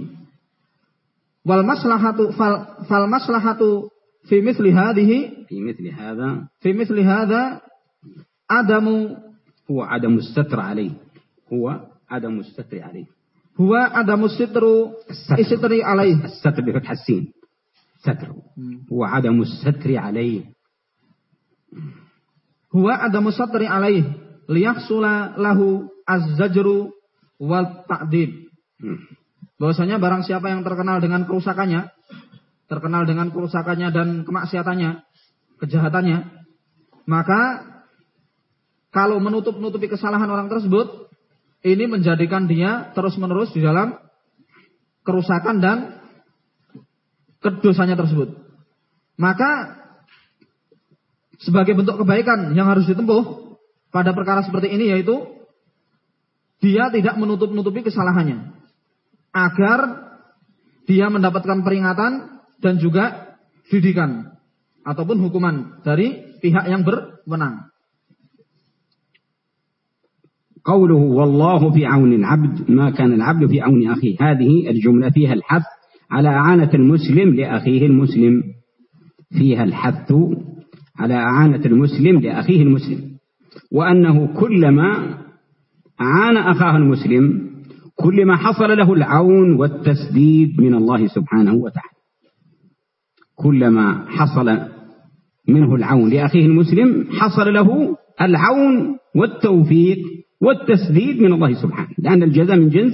wal maslahatu fal, fal maslahatu fi mithli hadhihi fi mithli hadha fi mithli hadha adamu huwa adamu satr alaihi huwa adamu satr alaihi huwa adamu sitru istri alaihi satr bi fathah sin huwa adamu satri alaihi huwa adamu satri alaih liyahsula lahu az-zajru wal ta'dib Hmm. bahwasanya barang siapa yang terkenal dengan kerusakannya terkenal dengan kerusakannya dan kemaksiatannya kejahatannya maka kalau menutup-nutupi kesalahan orang tersebut ini menjadikan dia terus-menerus di dalam kerusakan dan kedosanya tersebut maka sebagai bentuk kebaikan yang harus ditempuh pada perkara seperti ini yaitu dia tidak menutup-nutupi kesalahannya agar dia mendapatkan peringatan dan juga didikan ataupun hukuman dari pihak yang berwenang. قوله والله في عون العبد ما كان العبد في عون أخيه هذه الجملة فيها الحث على أعانة المسلم لأخيه المسلم فيها الحث على أعانة المسلم لأخيه المسلم. وأنه كلما أعان أخاه المسلم كلما حصل له العون والتسديد من الله سبحانه وتعالى. كلما حصل منه العون لأخيه المسلم حصل له العون والتوفيق والتسديد من الله سبحانه. لأن الجزاء من جنس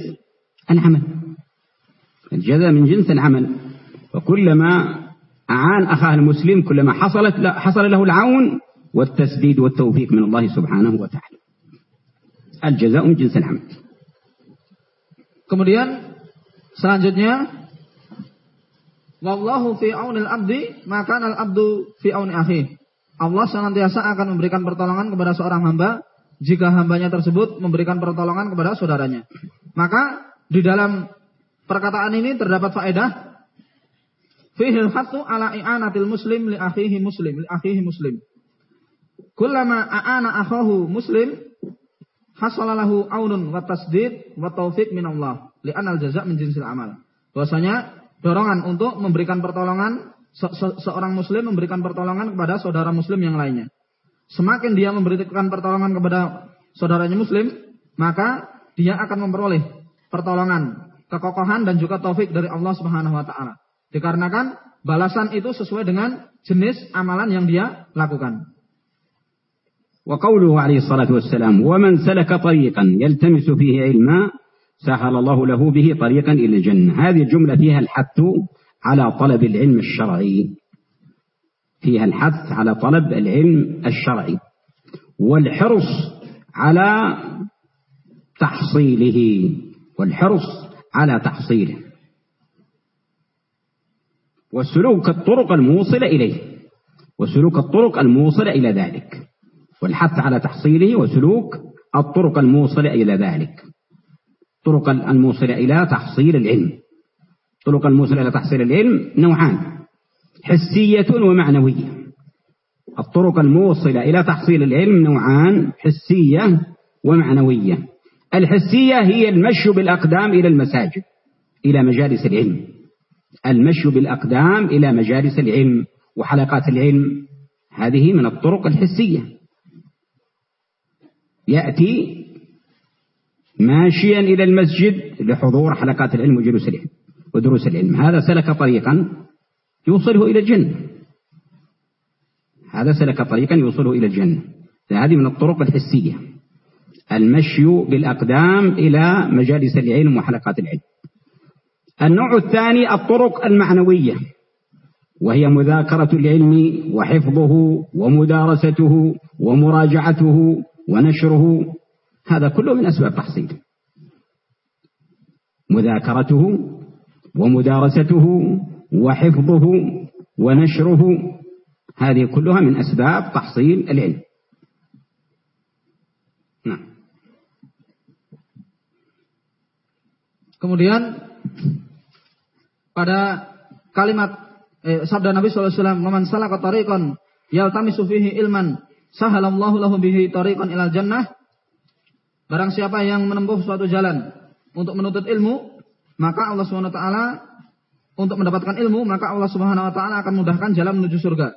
العمل. الجزاء من جنس العمل. وكلما أعان أخاه المسلم كلما حصلت حصل له العون والتسديد والتوفيق من الله سبحانه وتعالى الجزاء من جنس العمل Kemudian selanjutnya wallahu fi aunil abdi maka al abdu fi auni akhi. Allah senantiasa akan memberikan pertolongan kepada seorang hamba jika hambanya tersebut memberikan pertolongan kepada saudaranya. Maka di dalam perkataan ini terdapat faedah fihil hattu ala i'anatil muslim li akhihi muslim li akhihi muslim. Kullama a'ana akhahu muslim hasalalahu aunun wa tasdid wa taufik min Allah li'anal jaza' min jinsil amal. Bahwasanya dorongan untuk memberikan pertolongan se se seorang muslim memberikan pertolongan kepada saudara muslim yang lainnya. Semakin dia memberikan pertolongan kepada saudaranya muslim, maka dia akan memperoleh pertolongan, kekokohan dan juga taufik dari Allah Subhanahu wa taala. Dikarenakan balasan itu sesuai dengan jenis amalan yang dia lakukan. وقوله عليه الصلاة والسلام ومن سلك طريقا يلتمس فيه علما سهل الله له به طريقا إلى الجنة هذه الجملة فيها الحث على طلب العلم الشرعي فيها الحث على طلب العلم الشرعي والحرص على تحصيله والحرص على تحصيله وسلوك الطرق الموصلة إليه. وسلوك الطرق الموصلة إلى ذلك. والحث على تحصيله وسلوك الطرق الموصلة إلى ذلك. طرق الموصلة إلى تحصيل العلم. طرق الموصلة إلى تحصيل العلم نوعان. حسية ومعنوية. الطرق الموصلة إلى تحصيل العلم نوعان حسية ومعنوية. الحسية هي المشي بالأقدام إلى المساجد إلى مجالس العلم. المشي بالأقدام إلى مجالس العلم وحلقات العلم. هذه من الطرق الحسية. يأتي ماشيا إلى المسجد لحضور حلقات العلم وجلوس العلم ودروس العلم. هذا سلك طريقا يوصله إلى الجنة. هذا سلك طريقا يوصله إلى الجنة. هذه من الطرق الحسية. المشي بالأقدام إلى مجالس العلم وحلقات العلم. النوع الثاني الطرق المعنوية وهي مذاكرة العلم وحفظه ومدارسته ومراجعته ونشره هذا كله من أسباب تحصيل. مذاكرته ومدارسته وحفظه ونشره هذه كلها من أسباب تحصيل العلم. نعم. Kemudian pada kalimat eh, sabda Nabi SAW, "Man salaka tariqan yaltamisu fihi ilman, sahalallahu lahu bihi tariqan ilal jannah." Barang siapa yang menempuh suatu jalan untuk menuntut ilmu, maka Allah Subhanahu wa taala untuk mendapatkan ilmu, maka Allah Subhanahu wa taala akan mudahkan jalan menuju surga.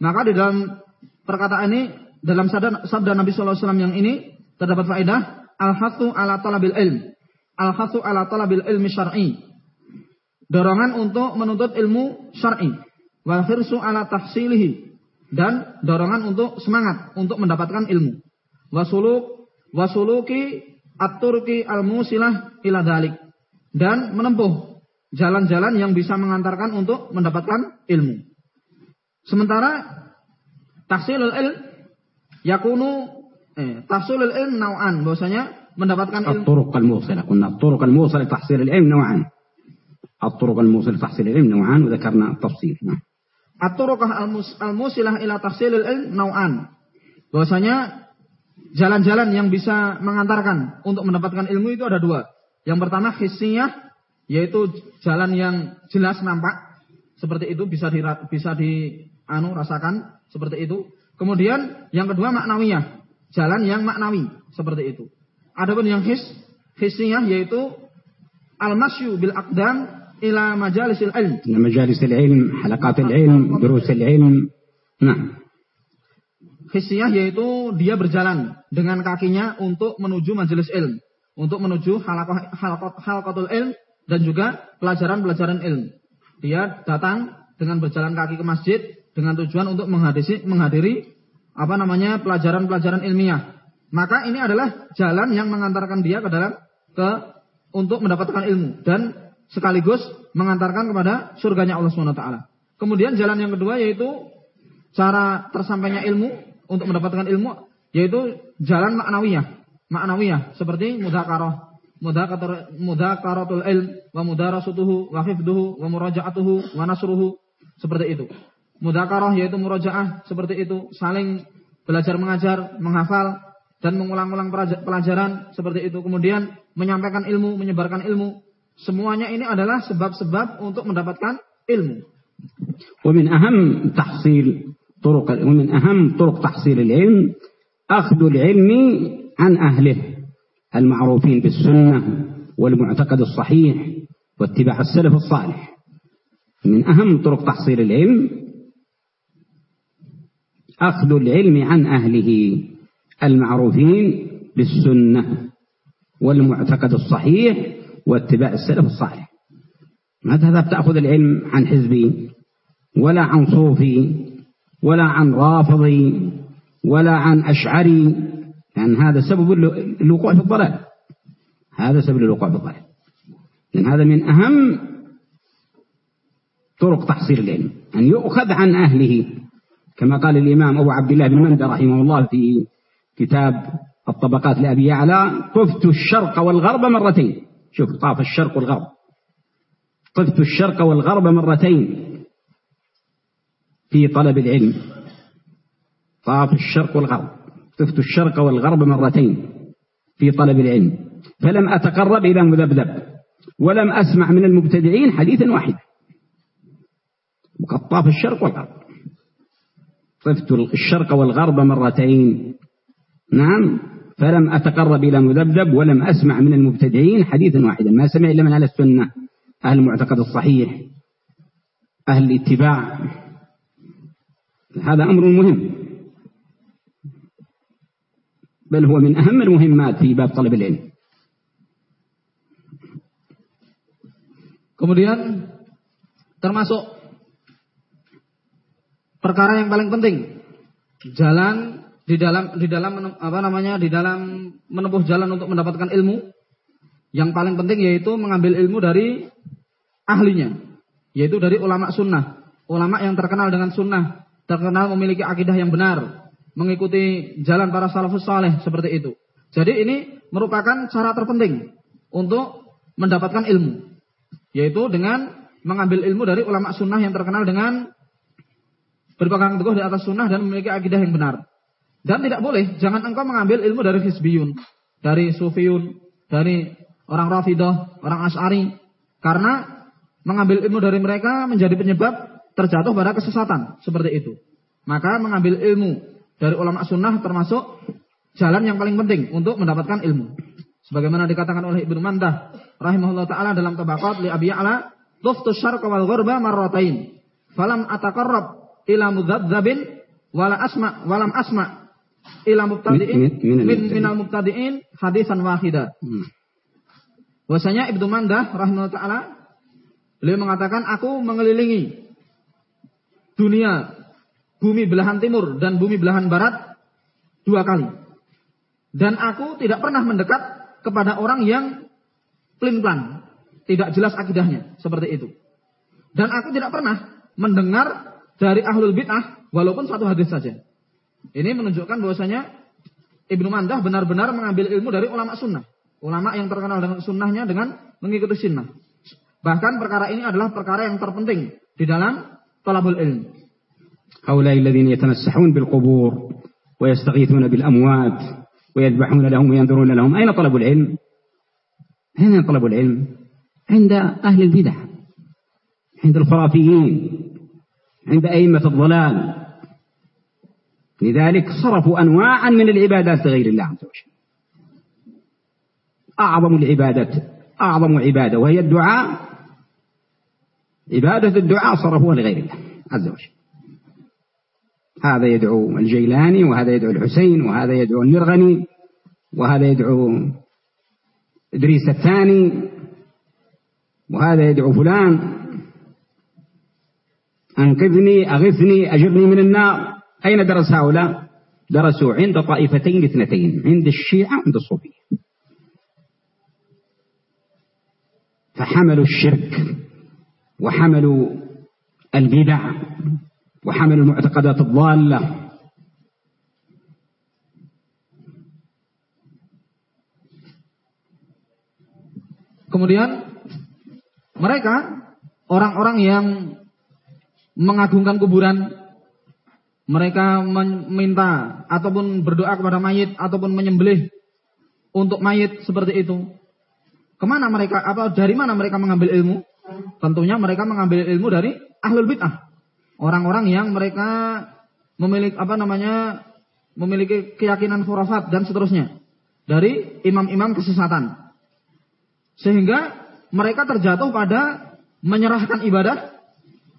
Maka di dalam perkataan ini dalam sabda, sabda Nabi sallallahu alaihi wasallam yang ini terdapat faedah al-hathu ala talabil ilm. Al-hathu ala talabil ilmi syar'i dorongan untuk menuntut ilmu syar'i. Wal hirsu ala tahsilihi. Dan dorongan untuk semangat untuk mendapatkan ilmu. Wasuluk wasuluki at-turki al-musilah ila dalik dan menempuh jalan-jalan yang bisa mengantarkan untuk mendapatkan ilmu. Sementara tahsilul ilm yakunu eh, tahsilul ilm nau'an. Bahwasanya mendapatkan ilmu. At-turuq al-musilah kunna at-turuq al-musilah tahsilul ilm nau'an. الطرق الموصلة لتحصيل العلم نوعان وذكرنا التفصيل نعم الطرق الموصلة ila tahsilil ilm nau'an bahwasanya jalan-jalan yang bisa mengantarkan untuk mendapatkan ilmu itu ada dua. Yang pertama hissiyah yaitu jalan yang jelas nampak seperti itu bisa di bisa di anu rasakan seperti itu. Kemudian yang kedua maknawiyah, jalan yang maknawi seperti itu. Adapun yang his hissiyah yaitu al-masyu bil aqdam ila majalisil ilm. Majalisil ilm, halaqatil ilm, durusil ilm. Nah. Hissiyah yaitu dia berjalan dengan kakinya untuk menuju majelis ilmu untuk menuju halaqatul ilm dan juga pelajaran-pelajaran ilmu. Dia datang dengan berjalan kaki ke masjid dengan tujuan untuk menghadiri, menghadiri apa namanya pelajaran-pelajaran ilmiah. Maka ini adalah jalan yang mengantarkan dia ke dalam ke untuk mendapatkan ilmu dan sekaligus mengantarkan kepada surganya Allah Subhanahu taala. Kemudian jalan yang kedua yaitu cara tersampainya ilmu untuk mendapatkan ilmu yaitu jalan maknawiyah maknawiyah seperti mudzakarah, mudakaratul ilm wa mudarasatuhu wa hifdhuhu wa murajaatuhu wa nasruhu seperti itu. Mudzakarah yaitu murajaah seperti itu, saling belajar mengajar, menghafal dan mengulang-ulang pelajaran seperti itu. Kemudian menyampaikan ilmu, menyebarkan ilmu. Semuanya ini adalah sebab-sebab untuk mendapatkan ilmu. ومن أهم تحصيل طرق ومن أهم طرق تحصيل العلم أخذ العلم عن أهله المعروفين بالسنة والمعتقد الصحيح واتباع السلف الصالح من أهم طرق تحصيل العلم أخذ العلم عن أهله المعروفين بالسنة والمعتقد الصحيح واتباع السلف الصالح. ما تذهب تأخذ العلم عن حزبي ولا عن صوفي ولا عن رافضي ولا عن أشعري لأن هذا سبب الوقوع في الضلال. هذا سبب الوقوع في الضلال. لأن هذا من أهم طرق تحصيل العلم أن يؤخذ عن أهله. كما قال الإمام أبو عبد الله بن مندى رحمه الله في كتاب الطبقات لأبي يعلى طفت الشرق والغرب مرتين شوف طاف الشرق والغرب. طفت الشرق والغرب مرتين في طلب العلم. طاف الشرق والغرب. طفت الشرق والغرب مرتين في طلب العلم. فلم أتقرب إلى مذبذب ولم أسمع من المبتدعين حديثا واحدا. وقد طاف الشرق والغرب. طفت الشرق والغرب مرتين. نعم فلم أتقرب إلى مذبذب ولم أسمع من المبتدعين حديثا واحدا ما سمع إلا من أهل السنة أهل المعتقد الصحيح أهل الاتباع. هذا أمر مهم. بل هو من أهم المهمات في باب طلب العلم. Kemudian termasuk perkara yang paling penting jalan di dalam di dalam apa namanya di dalam menempuh jalan untuk mendapatkan ilmu yang paling penting yaitu mengambil ilmu dari ahlinya yaitu dari ulama sunnah ulama yang terkenal dengan sunnah terkenal memiliki akidah yang benar mengikuti jalan para salafus saleh seperti itu jadi ini merupakan cara terpenting untuk mendapatkan ilmu yaitu dengan mengambil ilmu dari ulama sunnah yang terkenal dengan berpegang teguh di atas sunnah dan memiliki akidah yang benar. Dan tidak boleh, jangan engkau mengambil ilmu dari Hizbiyun, dari Sufiyun, dari orang Rafidah, orang As'ari. Karena mengambil ilmu dari mereka menjadi penyebab terjatuh pada kesesatan. Seperti itu. Maka mengambil ilmu dari ulama sunnah termasuk jalan yang paling penting untuk mendapatkan ilmu. Sebagaimana dikatakan oleh Ibnu Mandah rahimahullah taala dalam tabaqat li Abi Ya'la, "Tuftu syarqa wal gharba marratain, falam ataqarrab ila mudzadzabin wala asma walam asma ila mubtadi'in min minal mubtadi'in hadisan wahida. Hmm. Bahwasanya Ibnu Mandah rahimahullah taala beliau mengatakan aku mengelilingi dunia bumi belahan timur dan bumi belahan barat dua kali. Dan aku tidak pernah mendekat kepada orang yang plin-plan, tidak jelas akidahnya, seperti itu. Dan aku tidak pernah mendengar dari ahlul bid'ah walaupun satu hadis saja. Ini menunjukkan bahwasanya Ibnu Mandah benar-benar mengambil ilmu dari ulama sunnah. Ulama yang terkenal dengan sunnahnya dengan mengikuti sunnah. Bahkan perkara ini adalah perkara yang terpenting di dalam talabul ilmu. هؤلاء الذين يتمسحون بالقبور ويستغيثون بالأموات ويذبحون لهم وينذرون لهم أين طلبوا العلم؟ أين طلبوا العلم؟ عند أهل البدع عند الخرافيين عند أئمة الضلال لذلك صرفوا أنواعا من العبادات لغير الله عز وجل. أعظم العبادات أعظم عبادة وهي الدعاء. عبادة الدعاء صرفوها لغير الله عز وجل. هذا يدعو الجيلاني وهذا يدعو الحسين وهذا يدعو المرغني وهذا يدعو إدريس الثاني وهذا يدعو فلان. أنقذني أغثني أجرني من النار. أين درس هؤلاء درسوا عند طائفتين اثنتين عند الشيعة عند الصوفية فحملوا الشرك وحملوا البدع وحملوا المعتقدات الضالة Kemudian mereka orang-orang yang mengagungkan kuburan, mereka meminta ataupun berdoa kepada mayit ataupun menyembelih untuk mayit seperti itu. Ke mana mereka? Apa dari mana mereka mengambil ilmu? Tentunya mereka mengambil ilmu dari ahlul bid'ah, orang-orang yang mereka memiliki apa namanya memiliki keyakinan khurafat dan seterusnya dari imam-imam kesesatan. Sehingga mereka terjatuh pada menyerahkan ibadah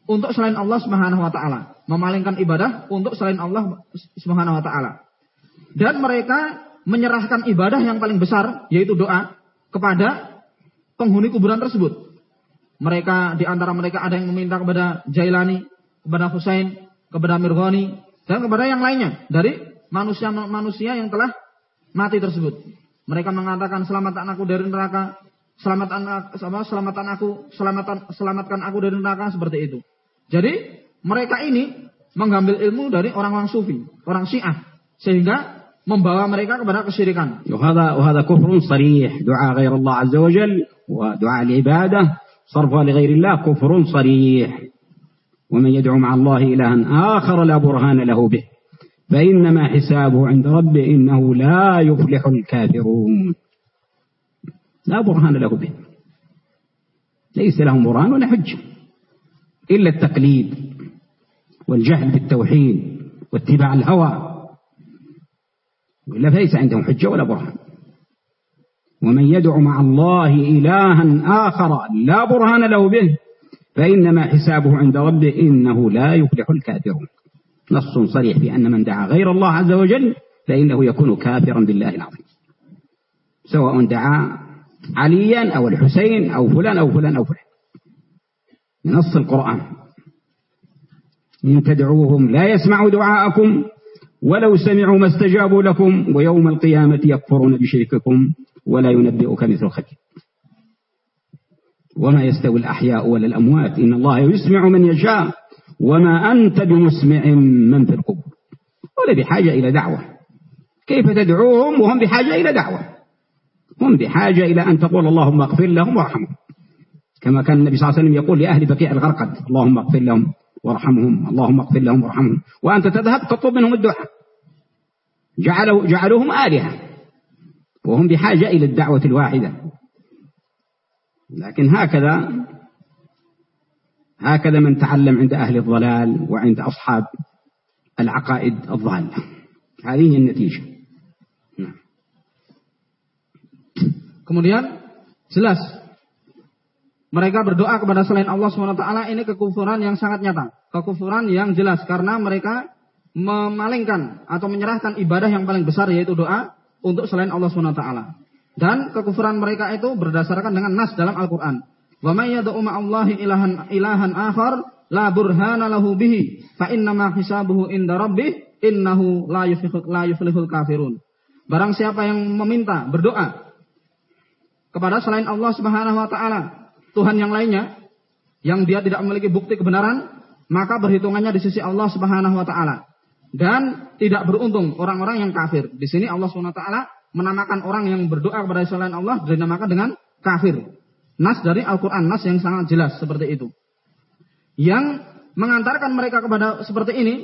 untuk selain Allah Subhanahu wa taala, memalingkan ibadah untuk selain Allah Subhanahu wa taala. Dan mereka menyerahkan ibadah yang paling besar yaitu doa kepada penghuni kuburan tersebut. Mereka di antara mereka ada yang meminta kepada Jailani, kepada Husain, kepada Mirghani dan kepada yang lainnya dari manusia-manusia yang telah mati tersebut. Mereka mengatakan selamatkan aku dari neraka, selamatkan selamatkan aku, selamatkan selamatkan aku dari neraka seperti itu. Jadi mereka ini mengambil ilmu dari orang-orang sufi, orang Syiah, sehingga membawa mereka kepada kesyirikan. وهذا وهذا كفر صريح دعاء غير الله عز وجل ودعاء العبادة صرفها لغير الله كفر صريح ومن يدعو مع الله إلها آخر لا برهان له به فإنما حسابه عند ربه إنه لا يفلح الكافرون لا برهان له به. ليس لهم برهان ولا حجه إلا التقليد والجهل بالتوحيد واتباع الهوى. وإلا فليس عندهم حجة ولا برهان. ومن يدعو مع الله إلها آخر لا برهان له به فإنما حسابه عند ربه إنه لا يفلح الكافرون. نص صريح بأن من دعا غير الله عز وجل فإنه يكون كافرا بالله العظيم. سواء دعا عليا أو الحسين أو فلان أو فلان أو فلان. نص القرآن. إن تدعوهم لا يسمعوا دعاءكم ولو سمعوا ما استجابوا لكم ويوم القيامة يكفرون بشرككم ولا ينبئك مثل خبير وما يستوي الأحياء ولا الأموات. إن الله يسمع من يشاء وما أنت بمسمع من في القبور. ولا بحاجة إلى دعوة. كيف تدعوهم وهم بحاجة إلى دعوة. هم بحاجة إلى أن تقول اللهم اغفر لهم وارحمهم. كما كان النبي صلى الله عليه وسلم يقول لأهل بكيع الغرقد اللهم اغفر لهم وارحمهم اللهم اغفر لهم وارحمهم. وأنت تذهب تطلب منهم الدعاء. جعلوا جعلوهم آلهة. وهم بحاجة إلى الدعوة الواحدة. لكن هكذا هكذا من تعلم عند أهل الضلال وعند أصحاب العقائد الضالة. هذه النتيجة. Kemudian jelas mereka berdoa kepada selain Allah SWT ini kekufuran yang sangat nyata. Kekufuran yang jelas karena mereka memalingkan atau menyerahkan ibadah yang paling besar yaitu doa untuk selain Allah SWT. Dan kekufuran mereka itu berdasarkan dengan nas dalam Al-Quran. Yad'u ma'allahi ilahan ilahan akhar la burhana lahu bihi fa innama hisabuhu inda rabbih innahu la yuflihul kafirun. Barang siapa yang meminta berdoa kepada selain Allah Subhanahu wa taala, Tuhan yang lainnya yang dia tidak memiliki bukti kebenaran, maka berhitungannya di sisi Allah Subhanahu wa taala. Dan tidak beruntung orang-orang yang kafir. Di sini Allah Subhanahu wa taala menamakan orang yang berdoa kepada selain Allah dinamakan dengan kafir. Nas dari Al-Qur'an, nas yang sangat jelas seperti itu. Yang mengantarkan mereka kepada seperti ini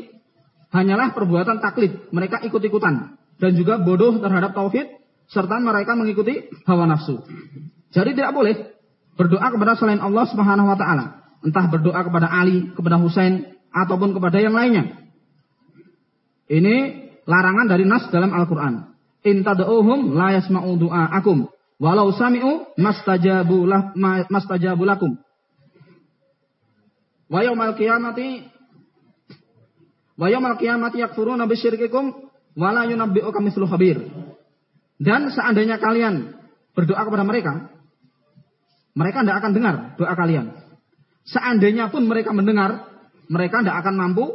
hanyalah perbuatan taklid, mereka ikut-ikutan dan juga bodoh terhadap tauhid serta mereka mengikuti hawa nafsu. Jadi tidak boleh berdoa kepada selain Allah Subhanahu wa taala, entah berdoa kepada Ali, kepada Husain ataupun kepada yang lainnya. Ini larangan dari nas dalam Al-Qur'an. In tad'uhum la yasma'u du'aakum walau sami'u mastajabu lah lakum. Wa yaumal qiyamati wa yaumal qiyamati yakfuruna bisyirkikum wa la yunabbi'uka mithlu khabir. Dan seandainya kalian berdoa kepada mereka, mereka tidak akan dengar doa kalian. Seandainya pun mereka mendengar, mereka tidak akan mampu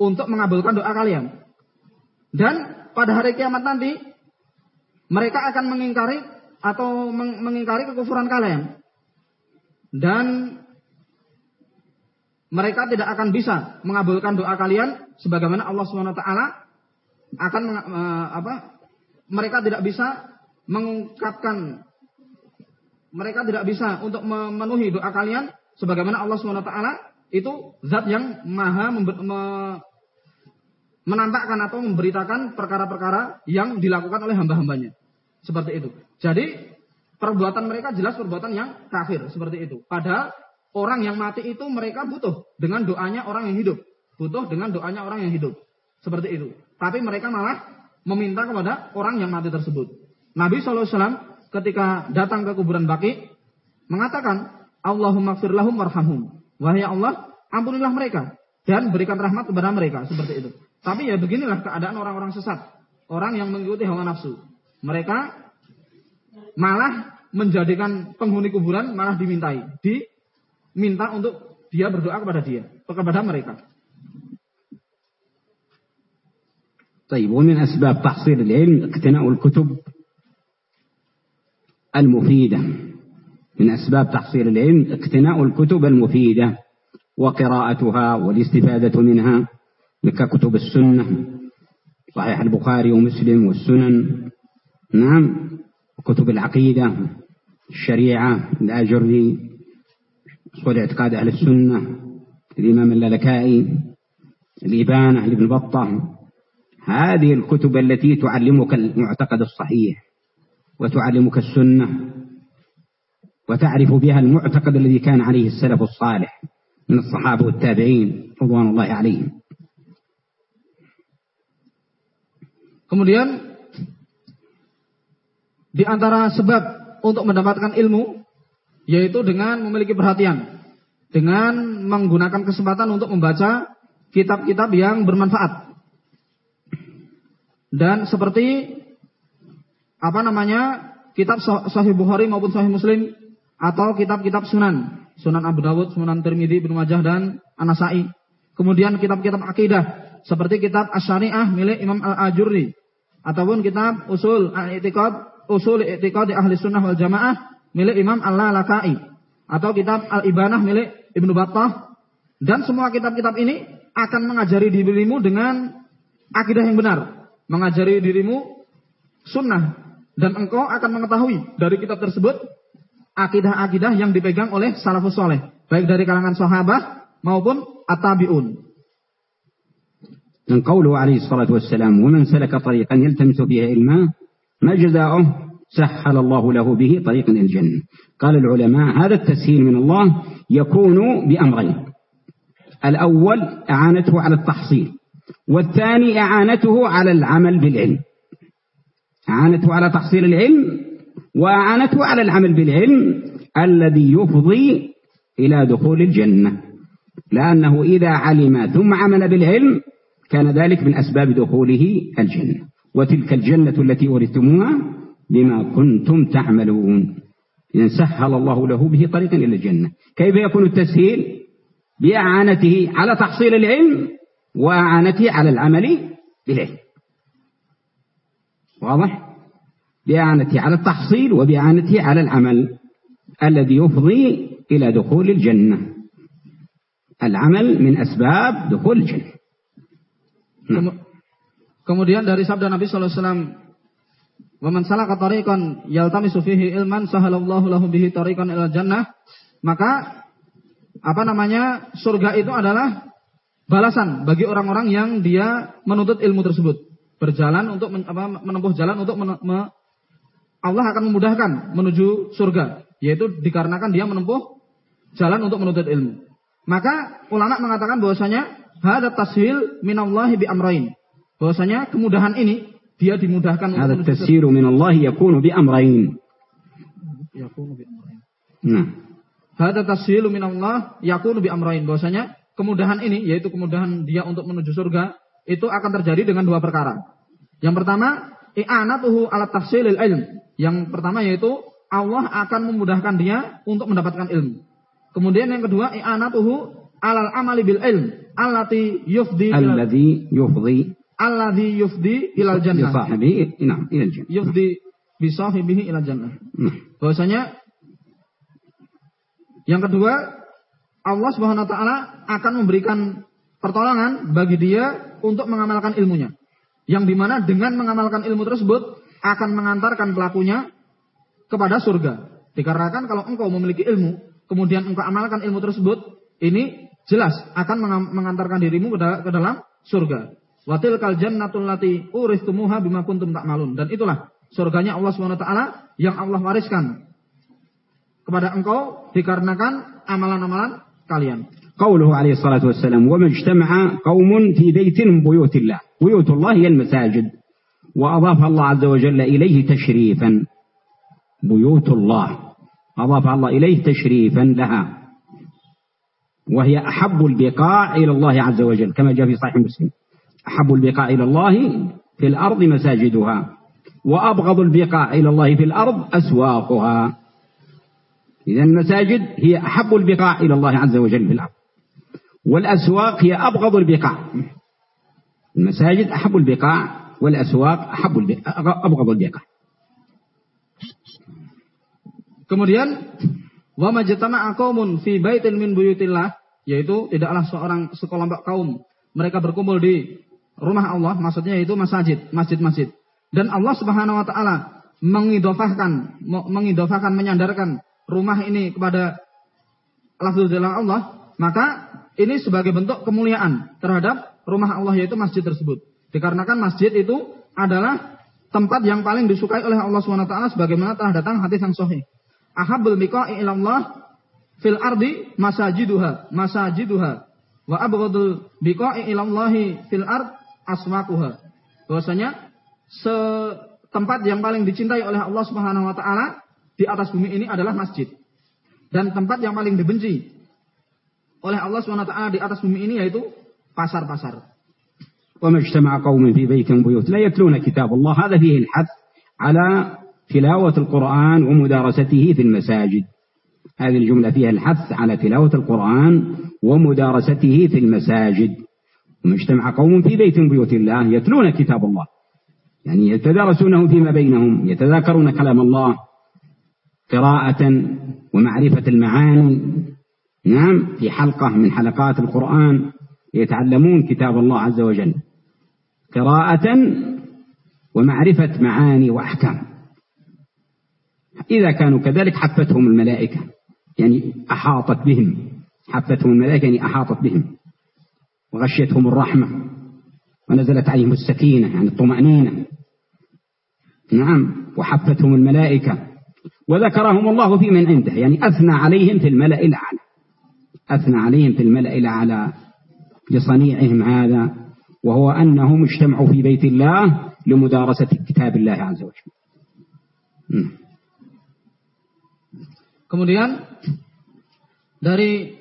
untuk mengabulkan doa kalian. Dan pada hari kiamat nanti, mereka akan mengingkari atau mengingkari kekufuran kalian. Dan mereka tidak akan bisa mengabulkan doa kalian sebagaimana Allah SWT akan apa mereka tidak bisa mengungkapkan mereka tidak bisa untuk memenuhi doa kalian sebagaimana Allah SWT itu zat yang maha menampakkan atau memberitakan perkara-perkara yang dilakukan oleh hamba-hambanya. Seperti itu. Jadi perbuatan mereka jelas perbuatan yang kafir seperti itu. Padahal orang yang mati itu mereka butuh dengan doanya orang yang hidup. Butuh dengan doanya orang yang hidup. Seperti itu. Tapi mereka malah meminta kepada orang yang mati tersebut. Nabi SAW ketika datang ke kuburan Baki mengatakan, Allahumma firlahum warhamhum. Wahai Allah, ampunilah mereka dan berikan rahmat kepada mereka seperti itu. Tapi ya beginilah keadaan orang-orang sesat, orang yang mengikuti hawa nafsu. Mereka malah menjadikan penghuni kuburan malah dimintai, di minta untuk dia berdoa kepada dia, kepada mereka. طيب ومن أسباب تحصيل العلم اقتناء الكتب المفيدة. من أسباب تحصيل العلم اقتناء الكتب المفيدة وقراءتها والاستفادة منها ككتب السنة صحيح البخاري ومسلم والسنن. نعم وكتب العقيدة الشريعة الآجري أصول اعتقاد أهل السنة الإمام اللالكائي الإبانة لابن بطة هذه الكتب التي تعلمك المعتقد الصحيح وتعلمك السنة وتعرف بها المعتقد الذي كان عليه السلف الصالح من الصحابة والتابعين رضوان الله عليهم Kemudian di antara sebab untuk mendapatkan ilmu yaitu dengan memiliki perhatian, dengan menggunakan kesempatan untuk membaca kitab-kitab yang bermanfaat. Dan seperti apa namanya kitab Sahih Bukhari maupun Sahih Muslim atau kitab-kitab sunan, Sunan Abu Dawud, Sunan Tirmidzi, Ibnu Majah dan An-Nasa'i. Kemudian kitab-kitab akidah seperti kitab Asy-Syari'ah milik Imam Al-Ajurri ataupun kitab Usul Al-I'tiqad, Usul I'tiqad Ahli Sunnah wal Jamaah milik Imam Al-Lalakai atau kitab Al-Ibanah milik Ibnu Battah. Dan semua kitab-kitab ini akan mengajari dirimu dengan akidah yang benar, mengajari dirimu sunnah dan engkau akan mengetahui dari kitab tersebut akidah-akidah yang dipegang oleh salafus soleh, baik dari kalangan sahabat maupun at-tabi'un. من قوله عليه الصلاة والسلام ومن سلك طريقا يلتمس فيه علما ما جزاؤه سهل الله له به طريقا إلى الجنة قال العلماء هذا التسهيل من الله يكون بأمرين الأول إعانته على التحصيل والثاني إعانته على العمل بالعلم. أعانته على تحصيل العلم وأعانته على العمل بالعلم الذي يفضي إلى دخول الجنة. لأنه إذا علم ثم عمل بالعلم كان ذلك من أسباب دخوله الجنة. وتلك الجنة التي أورثتموها بما كنتم تعملون. إذا سهل الله له به طريقا إلى الجنة. كيف يكون التسهيل؟ بإعانته على تحصيل العلم وأعانته على العمل بالعلم واضح بإعانته على التحصيل وبإعانته على العمل الذي يفضي إلى دخول الجنة العمل من أسباب دخول الجنة Kemudian dari sabda Nabi sallallahu alaihi wasallam, "Wa man salaka tariqan yaltamisu fihi ilman sahalallahu lahu bihi tariqan ila jannah." Maka apa namanya? Surga itu adalah balasan bagi orang-orang yang dia menuntut ilmu tersebut. Berjalan untuk men, apa, menempuh jalan untuk men, me, Allah akan memudahkan menuju surga, yaitu dikarenakan dia menempuh jalan untuk menuntut ilmu. Maka ulama mengatakan bahwasanya hada tashil minallahi bi amrain. Bahwasanya kemudahan ini dia dimudahkan hada tashiru minallahi yakunu bi amrain. Yakunu bi amrain. Nah. Hada tashilu minallah yakunu bi amrain. Bahwasanya kemudahan ini yaitu kemudahan dia untuk menuju surga itu akan terjadi dengan dua perkara. Yang pertama, i'anatuhu ala tahsilil ilm. Yang pertama yaitu Allah akan memudahkan dia untuk mendapatkan ilmu. Kemudian yang kedua i'anatuhu alal amali bil ilm allati yufdi alladhi yufdi alladhi yufdi ilal jannah. Sahibi, nah, ilal jannah. Yufdi bi sahibihi ilal jannah. Nah. Bahwasanya yang kedua Allah Subhanahu wa taala akan memberikan pertolongan bagi dia untuk mengamalkan ilmunya. Yang di mana dengan mengamalkan ilmu tersebut akan mengantarkan pelakunya kepada surga. Dikarenakan kalau engkau memiliki ilmu, kemudian engkau amalkan ilmu tersebut, ini jelas akan mengantarkan dirimu ke dalam surga. Watil kal jannatul lati uristumuha bima kuntum ta'malun. Dan itulah surganya Allah SWT yang Allah wariskan kepada engkau dikarenakan amalan-amalan kalian. قوله عليه الصلاة والسلام وما اجتمع قوم في بيت من بيوت الله. بيوت الله هي المساجد. وأضاف الله عز وجل إليه تشريفا. بيوت الله. أضاف الله إليه تشريفا لها. وهي أحب البقاع إلى الله عز وجل كما جاء في صحيح مسلم. أحب البقاع إلى الله في الأرض مساجدها. وأبغض البقاع إلى الله في الأرض أسواقها. إذا المساجد هي أحب البقاع إلى الله عز وجل في الأرض والأسواق هي أبغض البقاع المساجد أحب البقاع والأسواق أحب أبغض البقاع Kemudian wa majtama'a qaumun fi baitin min buyutillah yaitu tidaklah seorang sekelompok kaum mereka berkumpul di rumah Allah maksudnya itu masjid, masjid-masjid. Dan Allah Subhanahu wa taala mengidofahkan mengidofahkan menyandarkan rumah ini kepada lafzul Allah, maka ini sebagai bentuk kemuliaan terhadap rumah Allah yaitu masjid tersebut. Dikarenakan masjid itu adalah tempat yang paling disukai oleh Allah SWT sebagaimana telah datang hadis yang sahih. Ahabul biqa'i ilallah fil ardi masajiduha, masajiduha. Wa abghadul biqa'i ilallahi fil ard aswaquha. Bahwasanya tempat yang paling dicintai oleh Allah Subhanahu wa taala di atas bumi ini adalah masjid. Dan tempat yang paling dibenci oleh Allah taala di atas bumi ini yaitu pasar-pasar. وما اجتمع قوم في بيت بيوت لا يتلون كتاب الله. هذا فيه الحث على تلاوة القرآن ومدارسته في المساجد. هذه الجملة فيها الحث على تلاوة القرآن ومدارسته في المساجد. ثم اجتمع قوم في بيت بيوت الله يتلون كتاب الله. يعني يتدارسونه فيما بينهم. يتذاكرون كلام الله. قراءة ومعرفة المعاني. نعم في حلقة من حلقات القرآن يتعلمون كتاب الله عز وجل. قراءة ومعرفة معاني وأحكام. إذا كانوا كذلك حفتهم الملائكة يعني أحاطت بهم. حفتهم الملائكة يعني أحاطت بهم. وغشيتهم الرحمة. ونزلت عليهم السكينة يعني الطمأنينة. نعم وحفتهم الملائكة. وذكرهم الله في من عنده يعني أثنى عليهم في الملأ الأعلى أثنى عليهم في الملأ الأعلى لصنيعهم هذا وهو أنهم اجتمعوا في بيت الله لمدارسة كتاب الله عز وجل Kemudian dari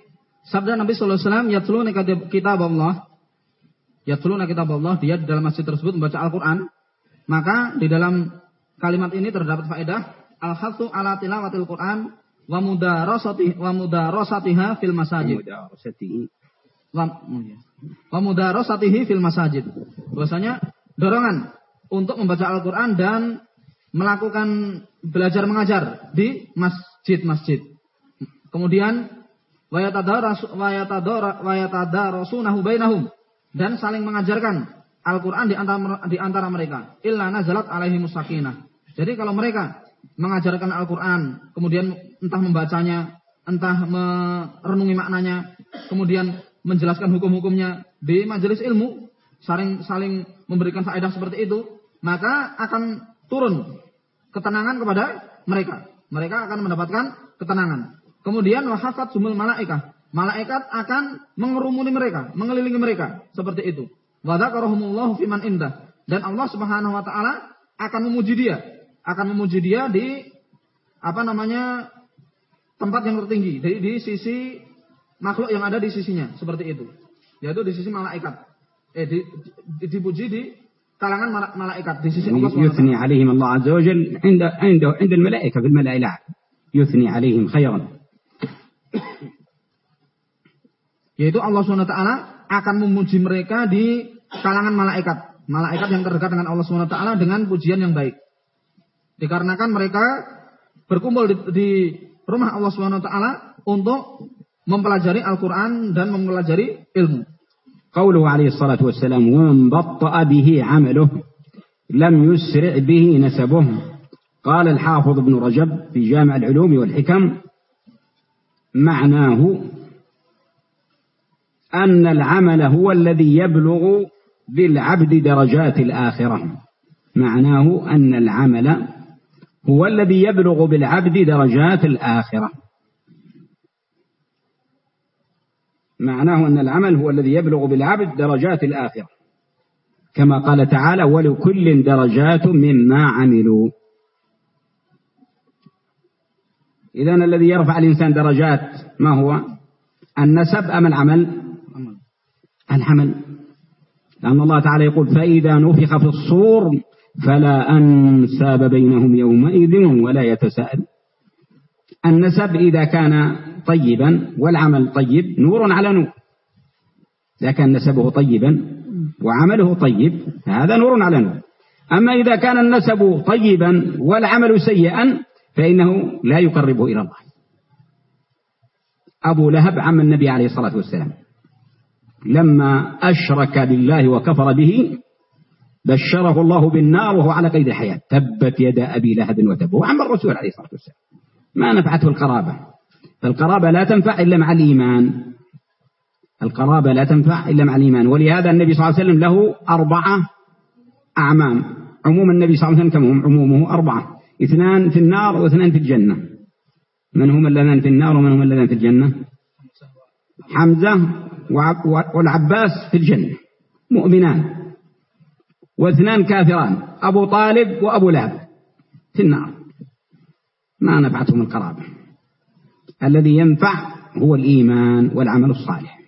sabda Nabi sallallahu alaihi wasallam yatluna kitab Allah yatluna kitab Allah dia di dalam masjid tersebut membaca Al-Qur'an maka di dalam kalimat ini terdapat faedah al-hathu ala tilawatil Qur'an wa mudarasati wa mudarasatiha fil masajid wa, oh iya. wa mudarasatihi fil masajid bahwasanya dorongan untuk membaca Al-Qur'an dan melakukan belajar mengajar di masjid-masjid. Kemudian wayatadarasunahu bainahum dan saling mengajarkan Al-Qur'an di antara di antara mereka. Illa nazalat alaihi musakinah. Jadi kalau mereka mengajarkan Al-Qur'an, kemudian entah membacanya, entah merenungi maknanya, kemudian menjelaskan hukum-hukumnya di majelis ilmu, saling saling memberikan faedah seperti itu, maka akan turun ketenangan kepada mereka. Mereka akan mendapatkan ketenangan. Kemudian wahafat sumul malaikat. Malaikat akan mengerumuni mereka, mengelilingi mereka seperti itu. Wadzakarahumullahu fiman indah. Dan Allah Subhanahu wa taala akan memuji dia, akan memuji dia di apa namanya tempat yang tertinggi, di, di sisi makhluk yang ada di sisinya, seperti itu. Yaitu di sisi malaikat. Eh di, di, dipuji di kalangan malaikat di sisi Allah SWT. يثني عليهم الله عز وجل عند عند عند الملائكة في الملأ الأعلى يثني عليهم خيرا yaitu Allah SWT akan memuji mereka di kalangan malaikat malaikat yang terdekat dengan Allah SWT dengan pujian yang baik Dikarenakan mereka berkumpul di, di rumah Allah SWT untuk mempelajari Al-Quran dan mempelajari ilmu. قوله عليه الصلاة والسلام ومن بطأ به عمله لم يسرع به نسبه قال الحافظ ابن رجب في جامع العلوم والحكم معناه أن العمل هو الذي يبلغ بالعبد درجات الآخرة معناه أن العمل هو الذي يبلغ بالعبد درجات الآخرة. معناه أن العمل هو الذي يبلغ بالعبد درجات الآخرة. كما قال تعالى ولكل درجات مما عملوا. إذا الذي يرفع الإنسان درجات ما هو؟ النسب أم العمل؟ العمل. لأن الله تعالى يقول فإذا نفخ في الصور فلا أنساب بينهم يومئذ ولا يتساءل. النسب إذا كان طيبا والعمل طيب نور على نور. إذا كان نسبه طيبا وعمله طيب هذا نور على نور. أما إذا كان النسب طيبا والعمل سيئا فإنه لا يقربه إلى الله. أبو لهب عم النبي عليه الصلاة والسلام لما أشرك بالله وكفر به بشره الله بالنار وهو على قيد الحياة. تبت يد أبي لهب وتب. وعم الرسول عليه الصلاة والسلام. ما نفعته القرابة. فالقرابة لا تنفع إلا مع الإيمان. القرابة لا تنفع إلا مع الإيمان. ولهذا النبي صلى الله عليه وسلم له أربعة أعمام. عموم النبي صلى الله عليه وسلم كم عمومه أربعة. اثنان في النار واثنان في الجنة. من هم اللذان في النار ومن هم اللذان في الجنة؟ حمزة والعباس في الجنة. مؤمنان. واثنان كافران أبو طالب وأبو لهب في النار. ما نفعتهم القرابة. الذي ينفع هو الإيمان والعمل الصالح.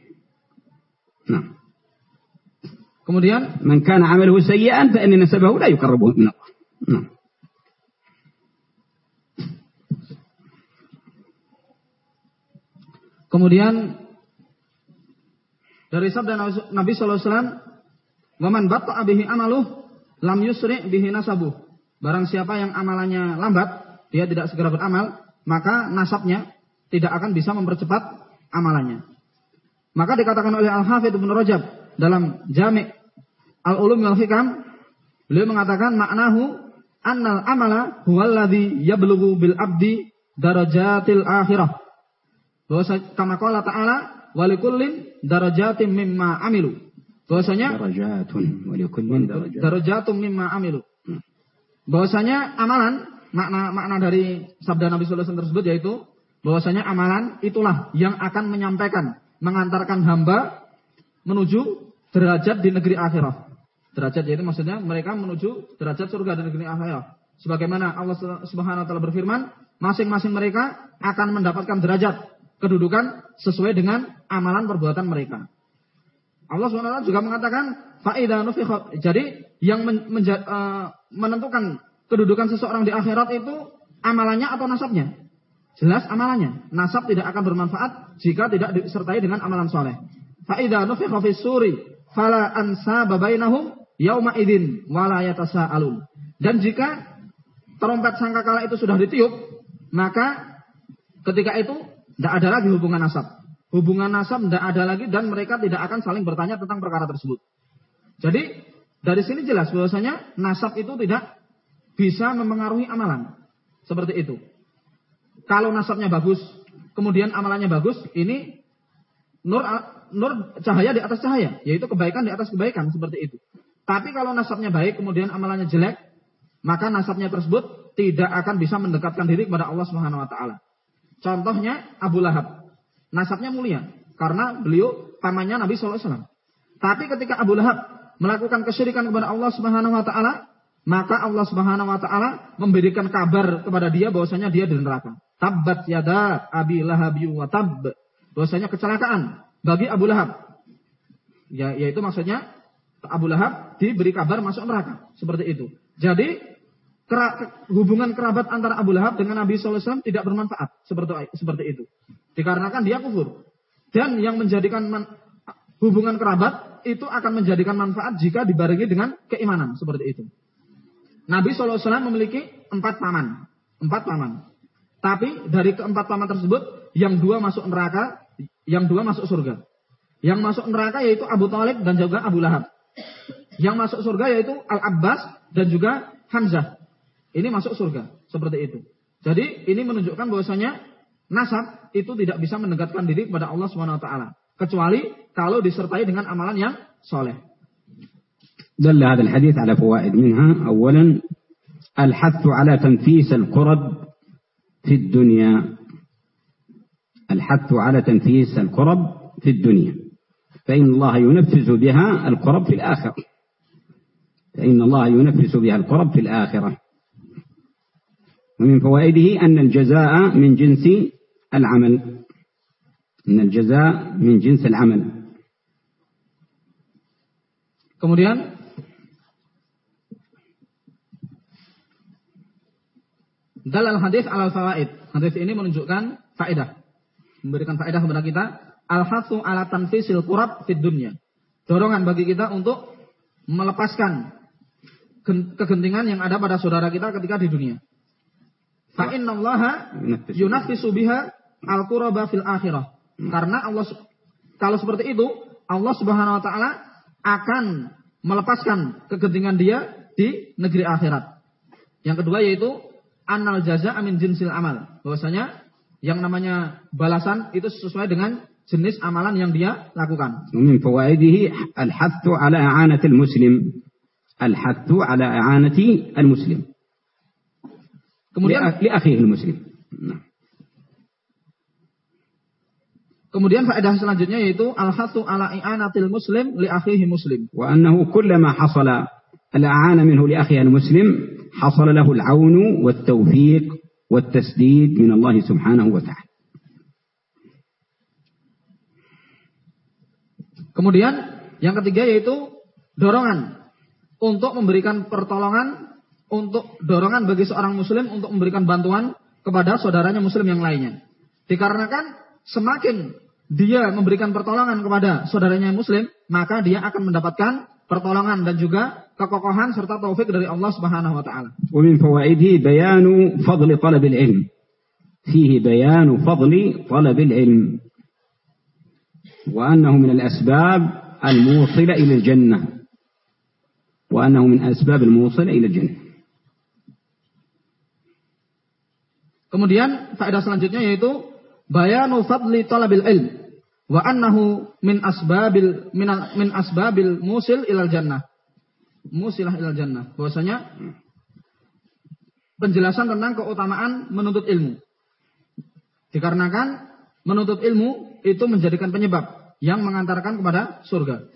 نعم. Kemudian من كان عمله سيئا فإن نسبه لا يقربه من الله. نعم. Kemudian dari sabda Nabi sallallahu alaihi wasallam, "Waman batta'a bihi amaluh lam yusri bihi nasabuh." Barang siapa yang amalannya lambat, dia tidak segera beramal, maka nasabnya tidak akan bisa mempercepat amalannya. Maka dikatakan oleh Al-Hafidh Ibnu Rajab dalam Jami' Al-Ulum wal Hikam, beliau mengatakan maknahu annal amala huwallazi yablughu bil abdi darajatil akhirah. Bahwa kama ta'ala walikullin darajatin mimma amilu. Bahwasanya darajatun. Darajatun mimma amilu. Hmm. Bahwasanya amalan makna makna dari sabda Nabi sallallahu alaihi wasallam tersebut yaitu bahwasanya amalan itulah yang akan menyampaikan mengantarkan hamba menuju derajat di negeri akhirat. Derajat yaitu maksudnya mereka menuju derajat surga di negeri akhirat. Sebagaimana Allah Subhanahu wa taala berfirman, masing-masing mereka akan mendapatkan derajat kedudukan sesuai dengan amalan perbuatan mereka. Allah taala juga mengatakan faida Jadi yang uh, menentukan kedudukan seseorang di akhirat itu amalannya atau nasabnya? Jelas amalannya. Nasab tidak akan bermanfaat jika tidak disertai dengan amalan soleh. Fa'idha nufikha fis suri fala ansa babainahum yauma idin wala yatasaalun. Dan jika trompet sangkakala itu sudah ditiup, maka ketika itu tidak ada lagi hubungan nasab. Hubungan nasab tidak ada lagi dan mereka tidak akan saling bertanya tentang perkara tersebut. Jadi dari sini jelas bahwasanya nasab itu tidak bisa mempengaruhi amalan. Seperti itu. Kalau nasabnya bagus, kemudian amalannya bagus, ini nur nur cahaya di atas cahaya, yaitu kebaikan di atas kebaikan seperti itu. Tapi kalau nasabnya baik, kemudian amalannya jelek, maka nasabnya tersebut tidak akan bisa mendekatkan diri kepada Allah Subhanahu wa taala. Contohnya Abu Lahab. Nasabnya mulia karena beliau pamannya Nabi SAW. Tapi ketika Abu Lahab melakukan kesyirikan kepada Allah Subhanahu wa taala, maka Allah Subhanahu wa taala memberikan kabar kepada dia bahwasanya dia di neraka. Tabbat yada Abi Lahab wa tab. Bahwasanya kecelakaan bagi Abu Lahab. Ya, yaitu maksudnya Abu Lahab diberi kabar masuk neraka. Seperti itu. Jadi kera, hubungan kerabat antara Abu Lahab dengan Nabi SAW tidak bermanfaat. Seperti, seperti itu. Dikarenakan dia kufur. Dan yang menjadikan man, hubungan kerabat itu akan menjadikan manfaat jika dibarengi dengan keimanan. Seperti itu. Nabi SAW memiliki empat paman. Empat paman. Tapi dari keempat paman tersebut, yang dua masuk neraka, yang dua masuk surga. Yang masuk neraka yaitu Abu Talib dan juga Abu Lahab. Yang masuk surga yaitu Al-Abbas dan juga Hamzah Ini masuk surga. Seperti itu. Jadi ini menunjukkan bahwasanya nasab itu tidak bisa mendekatkan diri kepada Allah Subhanahu wa taala kecuali kalau disertai dengan amalan yang soleh. دل هذا الحديث على فوائد منها أولا الحث على تنفيس القرب في الدنيا الحث على تنفيس القرب في الدنيا فإن الله ينفذ بها القرب في الآخرة فإن الله ينفذ بها القرب في الآخرة ومن فوائده أن الجزاء من جنس العمل أن الجزاء من جنس العمل Kemudian Dalal hadis alal fawaid. Hadis ini menunjukkan faedah. Memberikan faedah kepada kita. Al-hasu ala tanfisil kurab fid dunya. Dorongan bagi kita untuk melepaskan kegentingan yang ada pada saudara kita ketika di dunia. Fa innallaha yunafisu biha al-quraba fil akhirah. Karena Allah kalau seperti itu, Allah Subhanahu wa taala akan melepaskan kegentingan dia di negeri akhirat. Yang kedua yaitu annal jaza amin jinsil amal. Bahwasanya yang namanya balasan itu sesuai dengan jenis amalan yang dia lakukan. Min fawaidihi al-hathu ala i'anati al-muslim. Al-hathu ala i'anati al-muslim. Kemudian li akhiril muslim. Nah. Kemudian faedah selanjutnya yaitu al-hasu ala i'anatil muslim li akhihi muslim. Wa annahu kullama hasala al-a'ana minhu li akhihi muslim hasala lahu al-aun wa at-tawfiq wa at-tasdid min Allah subhanahu wa ta'ala. Kemudian yang ketiga yaitu dorongan untuk memberikan pertolongan untuk dorongan bagi seorang muslim untuk memberikan bantuan kepada saudaranya muslim yang lainnya. Dikarenakan semakin dia memberikan pertolongan kepada saudaranya yang muslim, maka dia akan mendapatkan pertolongan dan juga kekokohan serta taufik dari Allah Subhanahu wa taala. ومن فوائده بيان فضل طلب العلم. فيه بيان فضل طلب العلم. وأنه من الأسباب الموصلة إلى الجنة. وأنه من أسباب الموصلة إلى الجنة. Kemudian faedah selanjutnya yaitu bayanu fadli talabil ilm wa annahu min asbabil min, min asbabil musil ilal jannah. Musilah ilal jannah. Bahwasanya penjelasan tentang keutamaan menuntut ilmu. Dikarenakan menuntut ilmu itu menjadikan penyebab yang mengantarkan kepada surga.